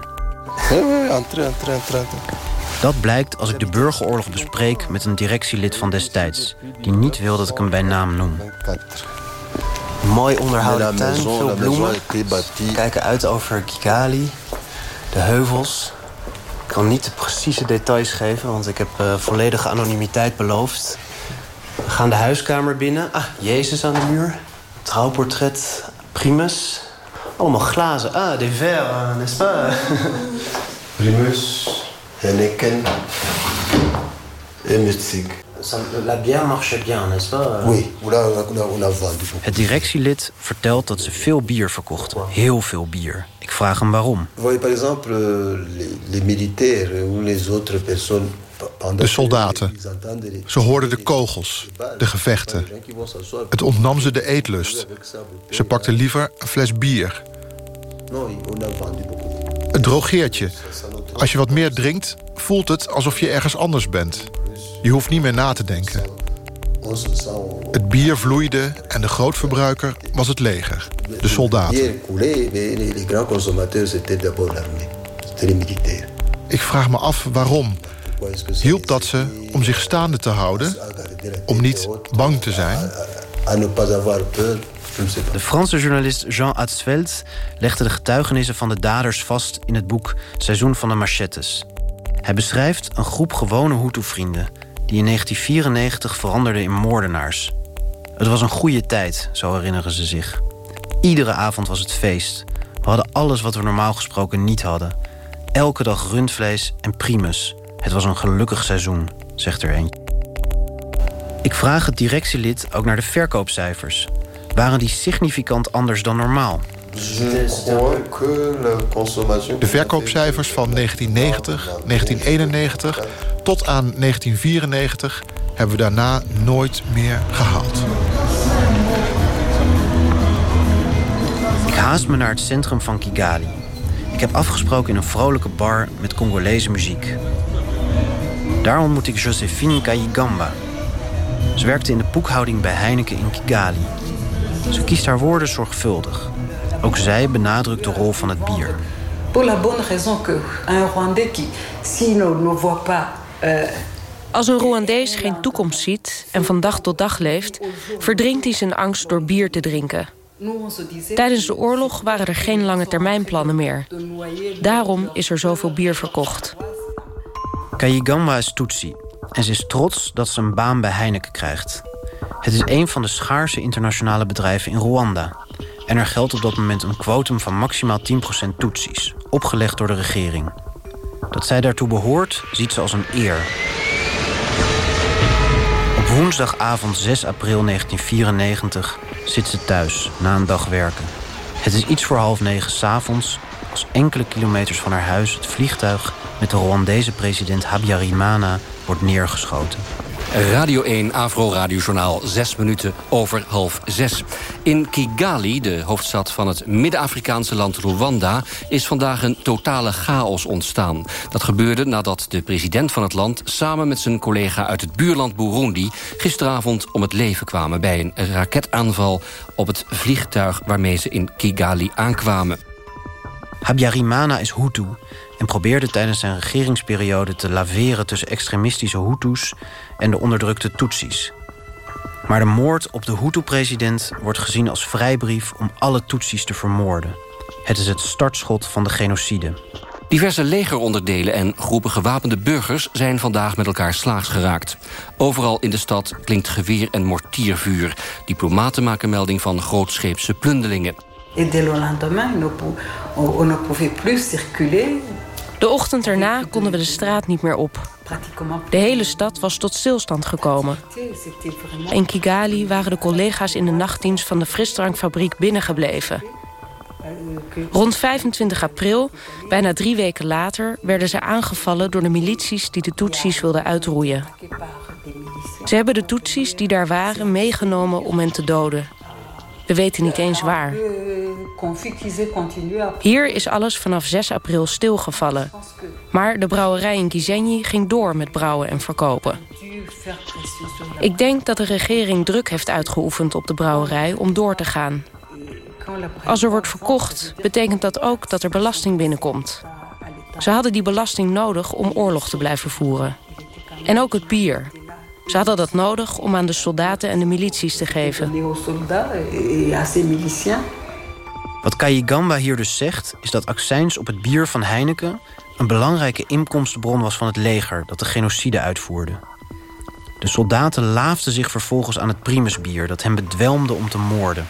Dat blijkt als ik de burgeroorlog bespreek met een directielid van destijds... die niet wil dat ik hem bij naam noem. Mooi onderhouden tuin, veel bloemen. Kijken uit over Kigali, de heuvels. Ik kan niet de precieze details geven, want ik heb uh, volledige anonimiteit beloofd. We gaan de huiskamer binnen. Ah, Jezus aan de muur. Trouwportret, Primus. Allemaal glazen. Ah, des verres, n'est-ce pas? Primus, Henneken en Mutsig. La bière marche bien, n'est-ce pas? Oui, on a, on a vendu. Het directielid vertelt dat ze veel bier verkochten. Heel veel bier. Ik vraag hem waarom. Vous voyez par exemple les, les militaires ou les autres personnes de soldaten. Ze hoorden de kogels, de gevechten. Het ontnam ze de eetlust. Ze pakten liever een fles bier. Het drogeert je. Als je wat meer drinkt, voelt het alsof je ergens anders bent. Je hoeft niet meer na te denken. Het bier vloeide en de grootverbruiker was het leger, de soldaten. Ik vraag me af waarom. Hielp dat ze om zich staande te houden? Om niet bang te zijn? De Franse journalist Jean Atzveld legde de getuigenissen van de daders vast in het boek Seizoen van de Machettes. Hij beschrijft een groep gewone Hutu-vrienden die in 1994 veranderden in moordenaars. Het was een goede tijd, zo herinneren ze zich. Iedere avond was het feest. We hadden alles wat we normaal gesproken niet hadden. Elke dag rundvlees en primus. Het was een gelukkig seizoen, zegt er een. Ik vraag het directielid ook naar de verkoopcijfers. Waren die significant anders dan normaal? De verkoopcijfers van 1990, 1991 tot aan 1994 hebben we daarna nooit meer gehaald. Ik haast me naar het centrum van Kigali. Ik heb afgesproken in een vrolijke bar met Congolese muziek. Daar ontmoet ik Josephine Kayigamba. Ze werkte in de boekhouding bij Heineken in Kigali. Ze kiest haar woorden zorgvuldig. Ook zij benadrukt de rol van het bier. Pour la bonne raison que un Rwandais qui, s'il ne voit pas als een Rwandees geen toekomst ziet en van dag tot dag leeft, verdrinkt hij zijn angst door bier te drinken. Tijdens de oorlog waren er geen lange termijnplannen meer. Daarom is er zoveel bier verkocht. Kayigamba is Tutsi en ze is trots dat ze een baan bij Heineken krijgt. Het is een van de schaarse internationale bedrijven in Rwanda. En er geldt op dat moment een quotum van maximaal 10% Tutsis, opgelegd door de regering. Dat zij daartoe behoort, ziet ze als een eer. Op woensdagavond 6 april 1994 zit ze thuis na een dag werken. Het is iets voor half negen s'avonds als enkele kilometers van haar huis het vliegtuig met de Rwandese president Habyarimana wordt neergeschoten. Radio 1 Afro Radiojournaal, zes minuten over half zes. In Kigali, de hoofdstad van het Midden-Afrikaanse land Rwanda... is vandaag een totale chaos ontstaan. Dat gebeurde nadat de president van het land... samen met zijn collega uit het buurland Burundi... gisteravond om het leven kwamen bij een raketaanval... op het vliegtuig waarmee ze in Kigali aankwamen. Habyarimana is Hutu en probeerde tijdens zijn regeringsperiode te laveren tussen extremistische Hutus en de onderdrukte Tutsis. Maar de moord op de Hutu-president wordt gezien als vrijbrief om alle Tutsis te vermoorden. Het is het startschot van de genocide. Diverse legeronderdelen en groepen gewapende burgers zijn vandaag met elkaar slaags geraakt. Overal in de stad klinkt geweer- en mortiervuur. Diplomaten maken melding van grootscheepse plundelingen. Et dès le lendemain, on ne pouvait plus circuler. De ochtend erna konden we de straat niet meer op. De hele stad was tot stilstand gekomen. In Kigali waren de collega's in de nachtdienst van de frisdrankfabriek binnengebleven. Rond 25 april, bijna drie weken later... werden ze aangevallen door de milities die de Tutsis wilden uitroeien. Ze hebben de Tutsis die daar waren meegenomen om hen te doden. We weten niet eens waar. Hier is alles vanaf 6 april stilgevallen. Maar de brouwerij in Gizenyi ging door met brouwen en verkopen. Ik denk dat de regering druk heeft uitgeoefend op de brouwerij om door te gaan. Als er wordt verkocht, betekent dat ook dat er belasting binnenkomt. Ze hadden die belasting nodig om oorlog te blijven voeren. En ook het bier. Ze hadden dat nodig om aan de soldaten en de milities te geven. Wat Kayigamba hier dus zegt, is dat accijns op het bier van Heineken... een belangrijke inkomstenbron was van het leger dat de genocide uitvoerde. De soldaten laafden zich vervolgens aan het primusbier... dat hen bedwelmde om te moorden.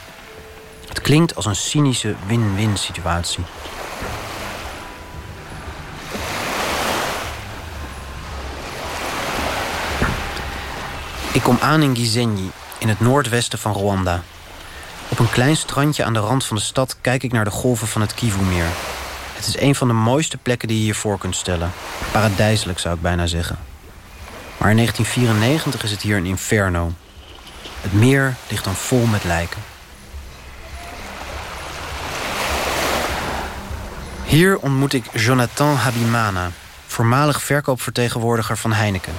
Het klinkt als een cynische win-win situatie. Ik kom aan in Gisenyi, in het noordwesten van Rwanda. Op een klein strandje aan de rand van de stad kijk ik naar de golven van het Kivu-meer. Het is een van de mooiste plekken die je je voor kunt stellen. Paradijselijk zou ik bijna zeggen. Maar in 1994 is het hier een inferno. Het meer ligt dan vol met lijken. Hier ontmoet ik Jonathan Habimana, voormalig verkoopvertegenwoordiger van Heineken.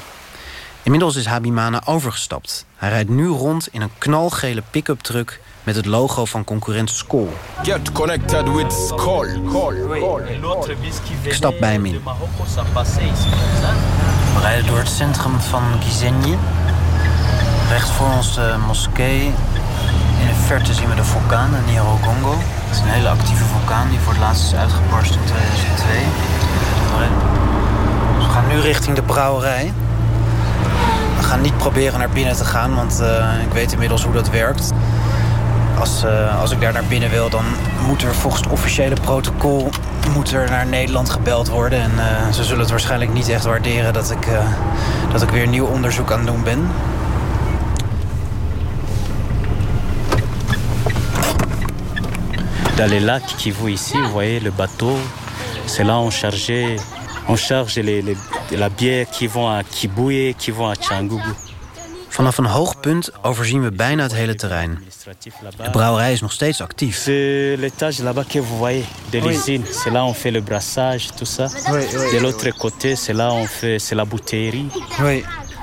Inmiddels is Habimana overgestapt. Hij rijdt nu rond in een knalgele pick-up truck met het logo van concurrent Skol. Get connected with Skol. Ik stap bij hem in. We rijden door het centrum van Gisenyi. Rechts voor ons de moskee. In de verte zien we de vulkaan, de Nyiragongo. Het is een hele actieve vulkaan die voor het laatst is uitgebarst in 2002. We gaan nu richting de brouwerij. Gaan niet proberen naar binnen te gaan, want uh, ik weet inmiddels hoe dat werkt. Als, uh, als ik daar naar binnen wil, dan moet er volgens het officiële protocol moet er naar Nederland gebeld worden. En uh, ze zullen het waarschijnlijk niet echt waarderen dat ik, dat ik weer nieuw onderzoek aan het doen ben. Dans les qui vous ici, vous voyez le bateau, c'est là on chargeait, on charge les, les, la bière qui vont à Kibuye, qui vont à Changugu. Vanaf een hoog punt overzien we bijna het hele terrein. De brouwerij is nog steeds actief. C'est l'étage là-bas que vous voyez, de l'usine. C'est là on fait le brassage, tout ça. De l'autre côté, c'est là on fait, c'est la bouteillerie.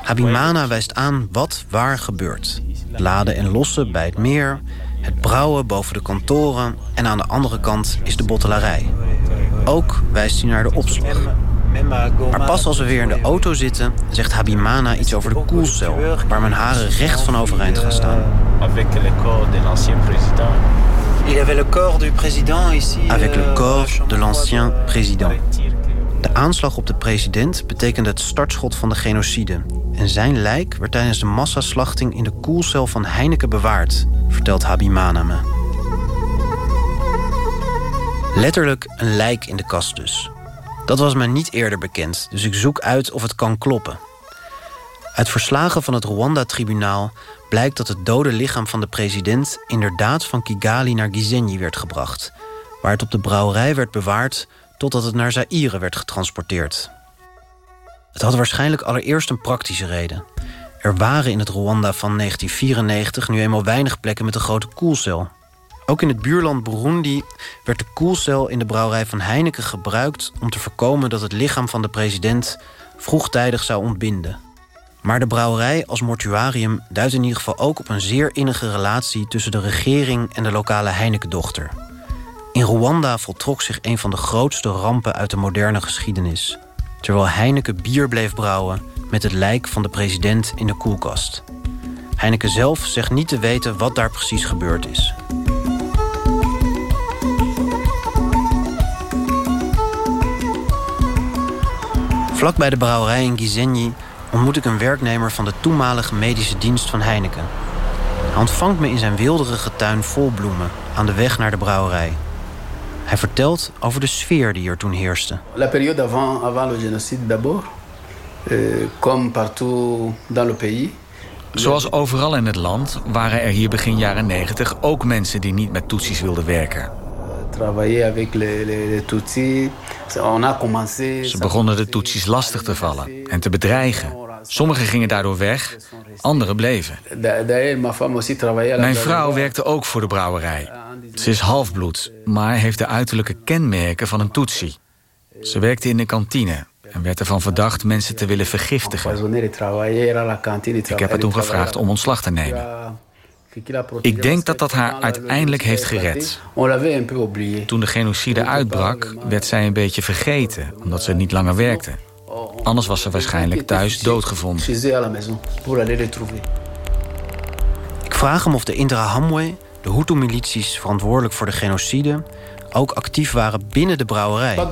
Habimana wijst aan wat waar gebeurt. Laden en lossen bij het meer, het brouwen boven de kantoren... en aan de andere kant is de bottelarij. Ook wijst hij naar de opslag. Maar pas als we weer in de auto zitten, zegt Habimana iets over de koelcel... waar mijn haren recht van overeind gaan staan. Avec le corps de l'ancien président. Il avait le corps du président ici. Avec le corps de l'ancien président. De aanslag op de president betekende het startschot van de genocide. En zijn lijk werd tijdens de massaslachting in de koelcel van Heineken bewaard, vertelt Habimana me. Letterlijk een lijk in de kast dus. Dat was mij niet eerder bekend, dus ik zoek uit of het kan kloppen. Uit verslagen van het Rwanda-tribunaal blijkt dat het dode lichaam van de president inderdaad van Kigali naar Gisenyi werd gebracht, waar het op de brouwerij werd bewaard totdat het naar Zaire werd getransporteerd. Het had waarschijnlijk allereerst een praktische reden. Er waren in het Rwanda van 1994 nu eenmaal weinig plekken met een grote koelcel. Ook in het buurland Burundi werd de koelcel in de brouwerij van Heineken gebruikt om te voorkomen dat het lichaam van de president vroegtijdig zou ontbinden. Maar de brouwerij als mortuarium duidt in ieder geval ook op een zeer innige relatie tussen de regering en de lokale Heineken-dochter. In Rwanda voltrok zich een van de grootste rampen uit de moderne geschiedenis. Terwijl Heineken bier bleef brouwen met het lijk van de president in de koelkast. Heineken zelf zegt niet te weten wat daar precies gebeurd is. Vlak bij de brouwerij in Gisenyi ontmoet ik een werknemer van de toenmalige medische dienst van Heineken. Hij ontvangt me in zijn wilderige tuin vol bloemen aan de weg naar de brouwerij. Hij vertelt over de sfeer die er toen heerste. La période avant, avant le génocide d'abord, euh, comme partout dans le pays. Zoals overal in het land waren er hier begin jaren 90 ook mensen die niet met Tutsis wilden werken. Ze begonnen de Tutsis lastig te vallen en te bedreigen. Sommigen gingen daardoor weg, anderen bleven. Mijn vrouw werkte ook voor de brouwerij. Ze is halfbloed, maar heeft de uiterlijke kenmerken van een Tutsi. Ze werkte in de kantine en werd ervan verdacht mensen te willen vergiftigen. Ik heb haar toen gevraagd om ontslag te nemen. Ik denk dat dat haar uiteindelijk heeft gered. Toen de genocide uitbrak, werd zij een beetje vergeten... omdat ze niet langer werkte. Anders was ze waarschijnlijk thuis doodgevonden. Ik vraag hem of de Interahamwe, de Hutu-milities verantwoordelijk voor de genocide... ook actief waren binnen de brouwerij.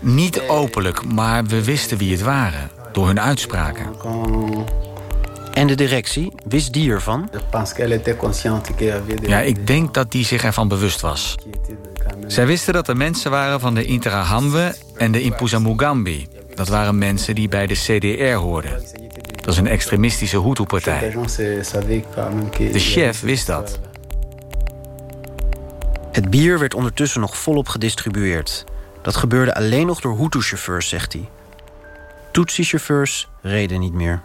Niet openlijk, maar we wisten wie het waren. Door hun uitspraken. En de directie, wist die ervan? Ja, ik denk dat die zich ervan bewust was. Zij wisten dat er mensen waren van de Interahamwe en de Impuzamugambi. Dat waren mensen die bij de CDR hoorden. Dat is een extremistische Hutu-partij. De chef wist dat. Het bier werd ondertussen nog volop gedistribueerd. Dat gebeurde alleen nog door Hutu-chauffeurs, zegt hij. Tutsi-chauffeurs reden niet meer.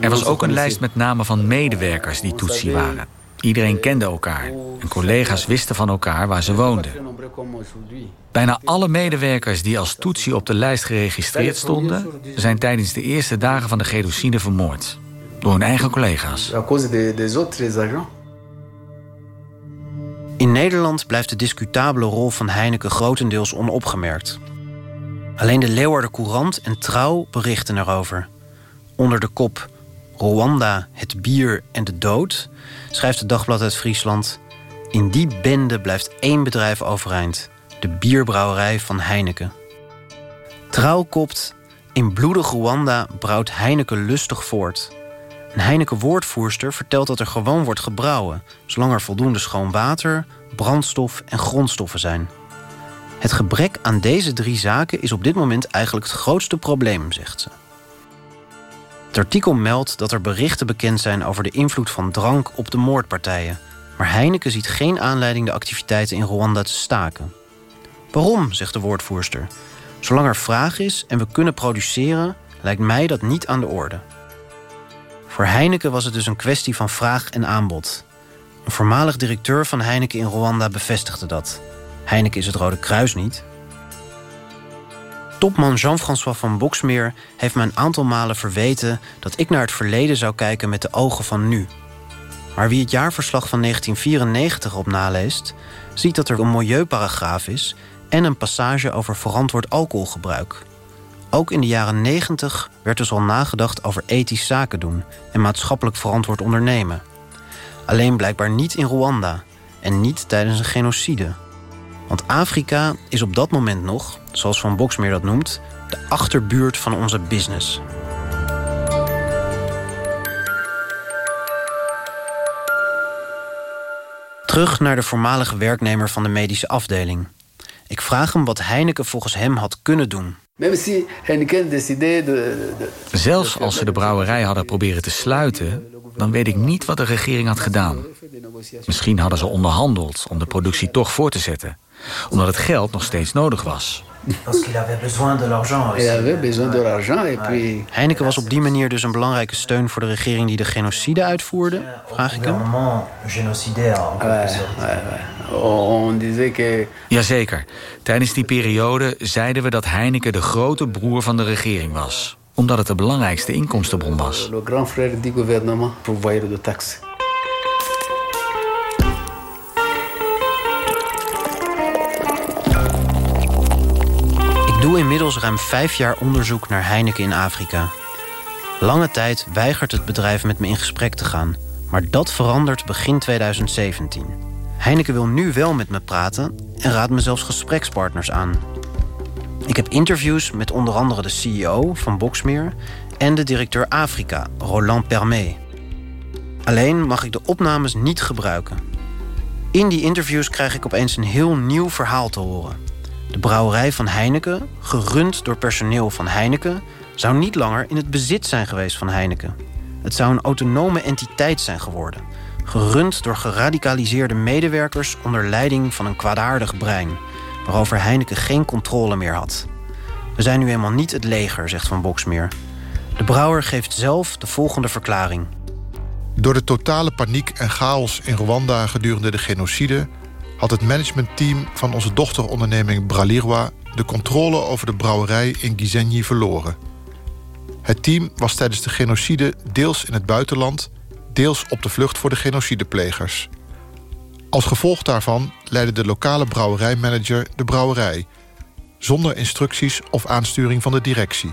Er was ook een lijst met namen van medewerkers die Tutsi waren. Iedereen kende elkaar en collega's wisten van elkaar waar ze woonden. Bijna alle medewerkers die als Tutsi op de lijst geregistreerd stonden... zijn tijdens de eerste dagen van de genocide vermoord. Door hun eigen collega's. In Nederland blijft de discutabele rol van Heineken grotendeels onopgemerkt. Alleen de Leeuwarden Courant en Trouw berichten erover. Onder de kop Rwanda, het bier en de dood... schrijft het Dagblad uit Friesland... in die bende blijft één bedrijf overeind. De bierbrouwerij van Heineken. Trouw kopt... In bloedig Rwanda brouwt Heineken lustig voort. Een Heineken-woordvoerster vertelt dat er gewoon wordt gebrouwen... zolang er voldoende schoon water, brandstof en grondstoffen zijn. Het gebrek aan deze drie zaken is op dit moment eigenlijk het grootste probleem, zegt ze. Het artikel meldt dat er berichten bekend zijn over de invloed van drank op de moordpartijen. Maar Heineken ziet geen aanleiding de activiteiten in Rwanda te staken. Waarom, zegt de woordvoerster. Zolang er vraag is en we kunnen produceren, lijkt mij dat niet aan de orde. Voor Heineken was het dus een kwestie van vraag en aanbod. Een voormalig directeur van Heineken in Rwanda bevestigde dat. Heineken is het Rode Kruis niet. Topman Jean-François van Boksmeer heeft me een aantal malen verweten dat ik naar het verleden zou kijken met de ogen van nu. Maar wie het jaarverslag van 1994 op naleest, ziet dat er een milieuparagraaf is en een passage over verantwoord alcoholgebruik. Ook in de jaren 90 werd dus al nagedacht over ethisch zaken doen en maatschappelijk verantwoord ondernemen. Alleen blijkbaar niet in Rwanda en niet tijdens een genocide. Want Afrika is op dat moment nog, zoals Van Boksmeer dat noemt, de achterbuurt van onze business. Terug naar de voormalige werknemer van de medische afdeling. Ik vraag hem wat Heineken volgens hem had kunnen doen. Zelfs als ze de brouwerij hadden proberen te sluiten... dan weet ik niet wat de regering had gedaan. Misschien hadden ze onderhandeld om de productie toch voor te zetten omdat het geld nog steeds nodig was. Heineken was op die manier dus een belangrijke steun voor de regering die de genocide uitvoerde, vraag ik hem. Jazeker. Tijdens die periode zeiden we dat Heineken de grote broer van de regering was. Omdat het de belangrijkste inkomstenbron was. Ik doe inmiddels ruim vijf jaar onderzoek naar Heineken in Afrika. Lange tijd weigert het bedrijf met me in gesprek te gaan. Maar dat verandert begin 2017. Heineken wil nu wel met me praten en raadt me zelfs gesprekspartners aan. Ik heb interviews met onder andere de CEO van Boxmeer en de directeur Afrika, Roland Permet. Alleen mag ik de opnames niet gebruiken. In die interviews krijg ik opeens een heel nieuw verhaal te horen. De brouwerij van Heineken, gerund door personeel van Heineken, zou niet langer in het bezit zijn geweest van Heineken. Het zou een autonome entiteit zijn geworden, gerund door geradicaliseerde medewerkers onder leiding van een kwaadaardig brein, waarover Heineken geen controle meer had. We zijn nu eenmaal niet het leger, zegt Van Boksmeer. De brouwer geeft zelf de volgende verklaring. Door de totale paniek en chaos in Rwanda gedurende de genocide... had het managementteam van onze dochteronderneming Bralirwa... de controle over de brouwerij in Gisenyi verloren. Het team was tijdens de genocide deels in het buitenland... deels op de vlucht voor de genocideplegers. Als gevolg daarvan leidde de lokale brouwerijmanager de brouwerij... zonder instructies of aansturing van de directie...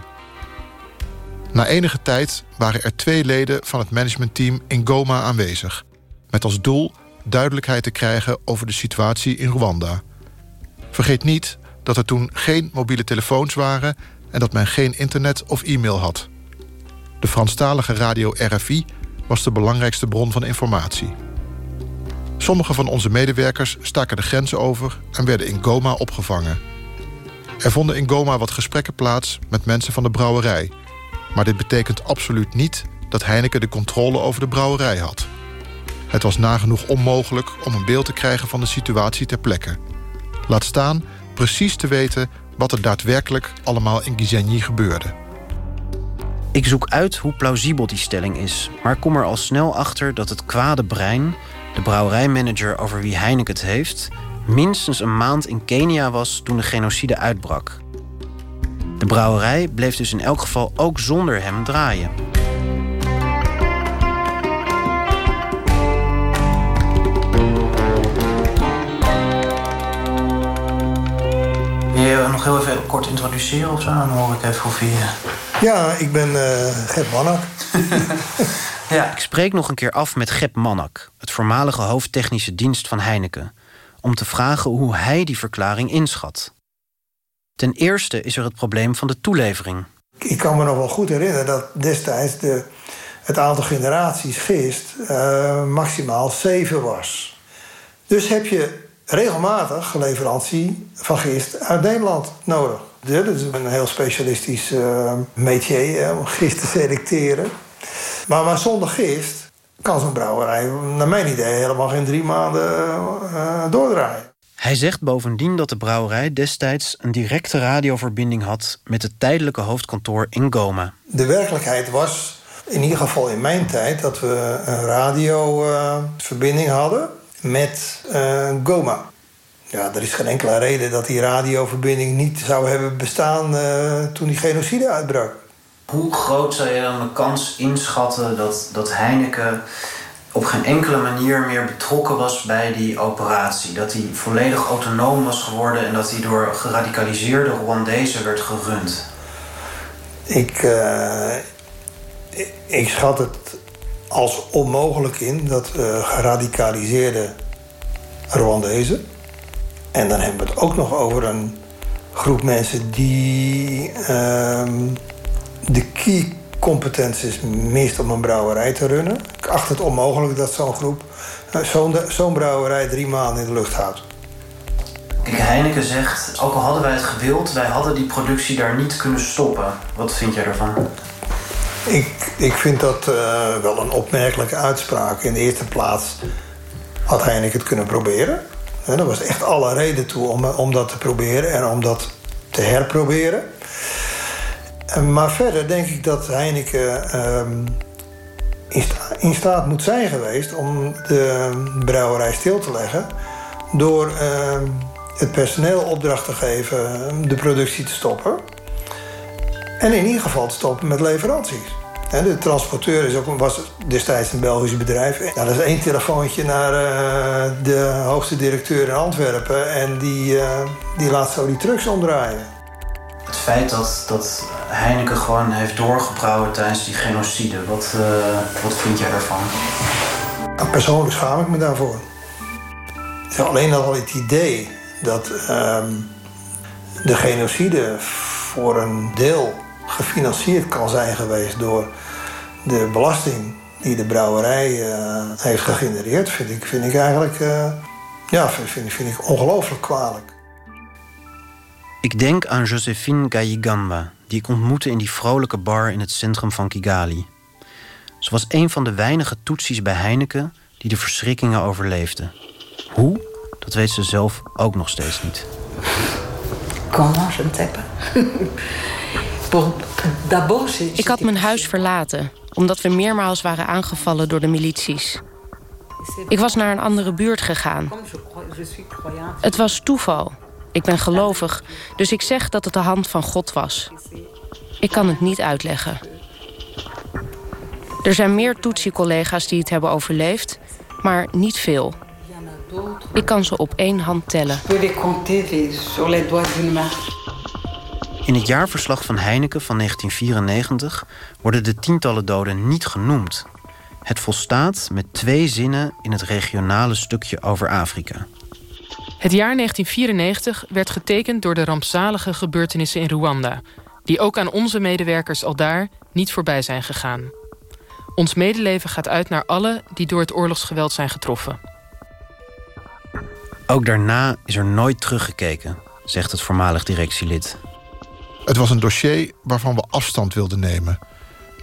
Na enige tijd waren er twee leden van het managementteam in Goma aanwezig... met als doel duidelijkheid te krijgen over de situatie in Rwanda. Vergeet niet dat er toen geen mobiele telefoons waren... en dat men geen internet of e-mail had. De Franstalige radio RFI was de belangrijkste bron van informatie. Sommige van onze medewerkers staken de grens over... en werden in Goma opgevangen. Er vonden in Goma wat gesprekken plaats met mensen van de brouwerij... Maar dit betekent absoluut niet dat Heineken de controle over de brouwerij had. Het was nagenoeg onmogelijk om een beeld te krijgen van de situatie ter plekke. Laat staan precies te weten wat er daadwerkelijk allemaal in Gisenyi gebeurde. Ik zoek uit hoe plausibel die stelling is, maar kom er al snel achter dat het kwade brein, de brouwerijmanager over wie Heineken het heeft, minstens een maand in Kenia was toen de genocide uitbrak. De brouwerij bleef dus in elk geval ook zonder hem draaien. Heel even kort introduceren of zo? Dan hoor ik even of je... Ja, ik ben uh, Gep Mannak. ja. Ik spreek nog een keer af met Gep Mannak... het voormalige hoofdtechnische dienst van Heineken... om te vragen hoe hij die verklaring inschat. Ten eerste is er het probleem van de toelevering. Ik kan me nog wel goed herinneren dat destijds de, het aantal generaties gist uh, maximaal zeven was. Dus heb je regelmatig leverantie van gist uit Nederland nodig. Dat is een heel specialistisch uh, métier om gist te selecteren. Maar, maar zonder gist kan zo'n brouwerij, naar mijn idee, helemaal geen drie maanden uh, doordraaien. Hij zegt bovendien dat de brouwerij destijds een directe radioverbinding had met het tijdelijke hoofdkantoor in Goma. De werkelijkheid was, in ieder geval in mijn tijd, dat we een radioverbinding uh, hadden met uh, Goma. Ja, er is geen enkele reden dat die radioverbinding niet zou hebben bestaan uh, toen die genocide uitbrak. Hoe groot zou je dan de kans inschatten dat, dat Heineken op geen enkele manier meer betrokken was bij die operatie. Dat hij volledig autonoom was geworden en dat hij door geradicaliseerde Rwandezen werd gerund. Ik, uh, ik, schat het als onmogelijk in dat uh, geradicaliseerde Rwandezen. En dan hebben we het ook nog over een groep mensen die uh, de key competenties mist om een brouwerij te runnen. Ik acht het onmogelijk dat zo'n groep zo'n zo brouwerij drie maanden in de lucht houdt. Kijk, Heineken zegt, ook al hadden wij het gewild... wij hadden die productie daar niet kunnen stoppen. Wat vind jij daarvan? Ik, ik vind dat uh, wel een opmerkelijke uitspraak. In de eerste plaats had Heineken het kunnen proberen. er was echt alle reden toe om, om dat te proberen en om dat te herproberen. Maar verder denk ik dat Heineken ehm, in staat moet zijn geweest om de brouwerij stil te leggen. Door ehm, het personeel opdracht te geven de productie te stoppen. En in ieder geval te stoppen met leveranties. De transporteur is ook, was destijds een Belgisch bedrijf. Nou, dat is één telefoontje naar uh, de hoogste directeur in Antwerpen. En die, uh, die laat zo die trucks omdraaien het feit dat, dat Heineken gewoon heeft doorgebrouwen tijdens die genocide. Wat, uh, wat vind jij daarvan? Nou, persoonlijk schaam ik me daarvoor. Alleen al het idee dat uh, de genocide voor een deel gefinancierd kan zijn geweest door de belasting die de brouwerij uh, heeft gegenereerd, vind ik, vind ik eigenlijk uh, ja, vind, vind ik ongelooflijk kwalijk. Ik denk aan Josephine Gayigamba, die ik ontmoette in die vrolijke bar in het centrum van Kigali. Ze was een van de weinige Tutsis bij Heineken die de verschrikkingen overleefde. Hoe? Dat weet ze zelf ook nog steeds niet. Comment je t'aime Ik had mijn huis verlaten omdat we meermaals waren aangevallen door de milities. Ik was naar een andere buurt gegaan. Het was toeval. Ik ben gelovig, dus ik zeg dat het de hand van God was. Ik kan het niet uitleggen. Er zijn meer Tutsi-collega's die het hebben overleefd, maar niet veel. Ik kan ze op één hand tellen. In het jaarverslag van Heineken van 1994 worden de tientallen doden niet genoemd. Het volstaat met twee zinnen in het regionale stukje over Afrika. Het jaar 1994 werd getekend door de rampzalige gebeurtenissen in Rwanda... die ook aan onze medewerkers al daar niet voorbij zijn gegaan. Ons medeleven gaat uit naar alle die door het oorlogsgeweld zijn getroffen. Ook daarna is er nooit teruggekeken, zegt het voormalig directielid. Het was een dossier waarvan we afstand wilden nemen.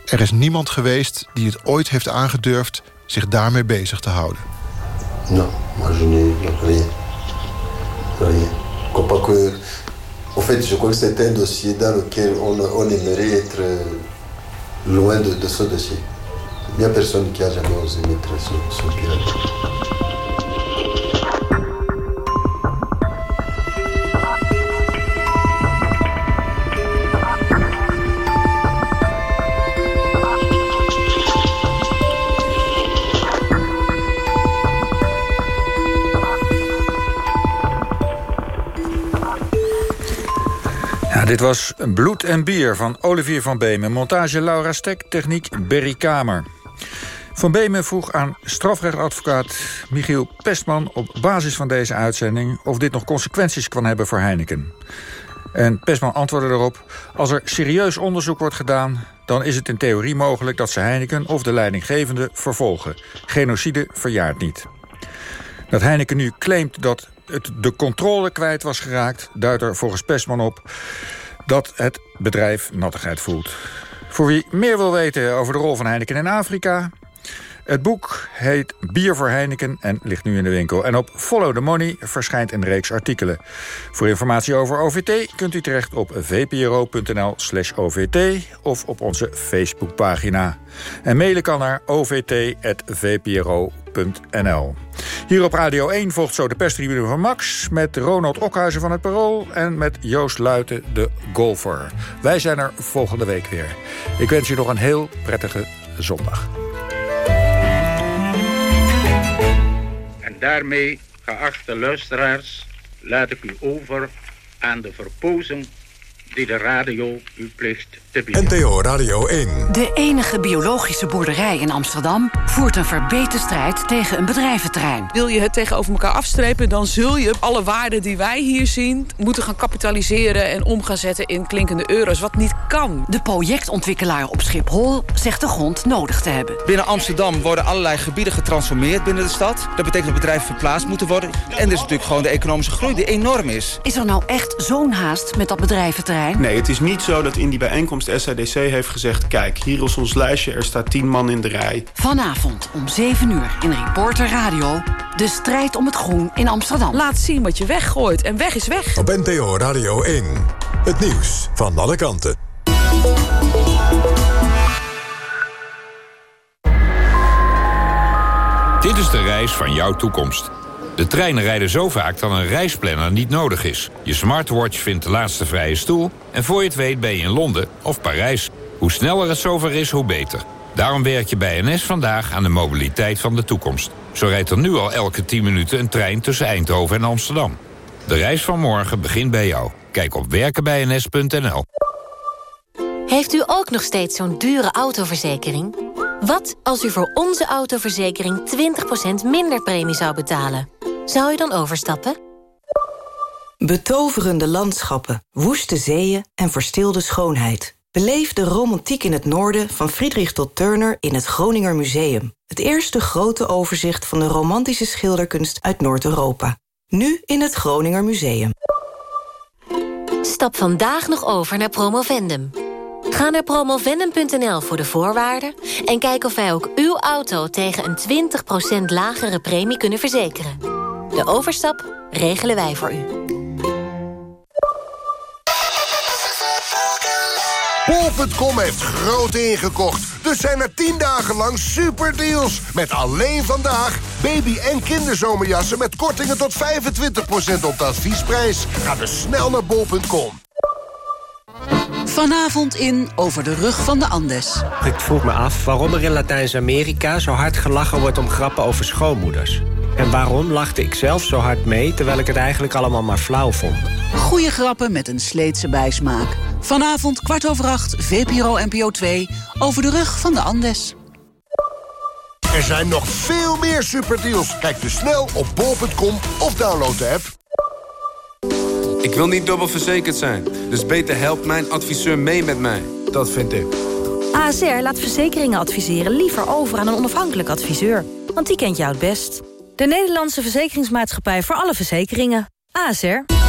Er is niemand geweest die het ooit heeft aangedurfd zich daarmee bezig te houden. Non, moi je n'ai rien. Rien. Pas que. En fait, je crois que un dossier dans lequel on, on aimerait être loin de, de ce dossier. Il n'y a personne qui a jamais osé mettre son, son pied dit was Bloed en Bier van Olivier van Beemen. Montage Laura Stek, techniek Berry Kamer. Van Beemen vroeg aan strafrechtadvocaat Michiel Pestman... op basis van deze uitzending of dit nog consequenties kan hebben voor Heineken. En Pestman antwoordde erop... als er serieus onderzoek wordt gedaan... dan is het in theorie mogelijk dat ze Heineken of de leidinggevende vervolgen. Genocide verjaart niet. Dat Heineken nu claimt dat het de controle kwijt was geraakt... duidt er volgens Pestman op dat het bedrijf nattigheid voelt. Voor wie meer wil weten over de rol van Heineken in Afrika... Het boek heet Bier voor Heineken en ligt nu in de winkel. En op Follow the Money verschijnt een reeks artikelen. Voor informatie over OVT kunt u terecht op vpro.nl slash OVT... of op onze Facebookpagina. En mailen kan naar ovt.vpro.nl. Hier op Radio 1 volgt zo de perstribune van Max... met Ronald Okhuizen van het Parool... en met Joost Luiten, de golfer. Wij zijn er volgende week weer. Ik wens u nog een heel prettige zondag. Daarmee, geachte luisteraars, laat ik u over aan de verpozen die de radio u plicht te bieden. NTO Radio 1. De enige biologische boerderij in Amsterdam voert een verbeterde strijd tegen een bedrijventerrein. Wil je het tegenover elkaar afstrepen, dan zul je alle waarden die wij hier zien moeten gaan kapitaliseren en om gaan zetten in klinkende euro's, wat niet kan. De projectontwikkelaar op Schiphol zegt de grond nodig te hebben. Binnen Amsterdam worden allerlei gebieden getransformeerd binnen de stad. Dat betekent dat bedrijven verplaatst moeten worden. En er is natuurlijk gewoon de economische groei die enorm is. Is er nou echt zo'n haast met dat bedrijventerrein? Nee, het is niet zo dat in die bijeenkomst SADC heeft gezegd... kijk, hier is ons lijstje, er staat tien man in de rij. Vanavond om 7 uur in Reporter Radio... de strijd om het groen in Amsterdam. Laat zien wat je weggooit en weg is weg. Op NPO Radio 1. Het nieuws van alle kanten. Dit is de reis van jouw toekomst. De treinen rijden zo vaak dat een reisplanner niet nodig is. Je smartwatch vindt de laatste vrije stoel... en voor je het weet ben je in Londen of Parijs. Hoe sneller het zover is, hoe beter. Daarom werk je bij NS vandaag aan de mobiliteit van de toekomst. Zo rijdt er nu al elke 10 minuten een trein tussen Eindhoven en Amsterdam. De reis van morgen begint bij jou. Kijk op werkenbijns.nl. Heeft u ook nog steeds zo'n dure autoverzekering? Wat als u voor onze autoverzekering 20% minder premie zou betalen? Zou u dan overstappen? Betoverende landschappen, woeste zeeën en verstilde schoonheid. Beleef de romantiek in het noorden van Friedrich tot Turner in het Groninger Museum. Het eerste grote overzicht van de romantische schilderkunst uit Noord-Europa. Nu in het Groninger Museum. Stap vandaag nog over naar Promovendum. Ga naar promovendum.nl voor de voorwaarden... en kijk of wij ook uw auto tegen een 20% lagere premie kunnen verzekeren. De overstap regelen wij voor u. Bol.com heeft groot ingekocht. Dus zijn er 10 dagen lang superdeals. Met alleen vandaag baby- en kinderzomerjassen... met kortingen tot 25% op de adviesprijs. Ga dus snel naar bol.com. Vanavond in Over de Rug van de Andes. Ik vroeg me af waarom er in Latijns-Amerika zo hard gelachen wordt om grappen over schoonmoeders. En waarom lachte ik zelf zo hard mee, terwijl ik het eigenlijk allemaal maar flauw vond. Goeie grappen met een sleetse bijsmaak. Vanavond kwart over acht, VPRO NPO 2, Over de Rug van de Andes. Er zijn nog veel meer superdeals. Kijk dus snel op bol.com of download de app. Ik wil niet dubbel verzekerd zijn, dus beter helpt mijn adviseur mee met mij. Dat vind ik. ASR laat verzekeringen adviseren liever over aan een onafhankelijk adviseur. Want die kent jou het best. De Nederlandse Verzekeringsmaatschappij voor alle verzekeringen. ASR.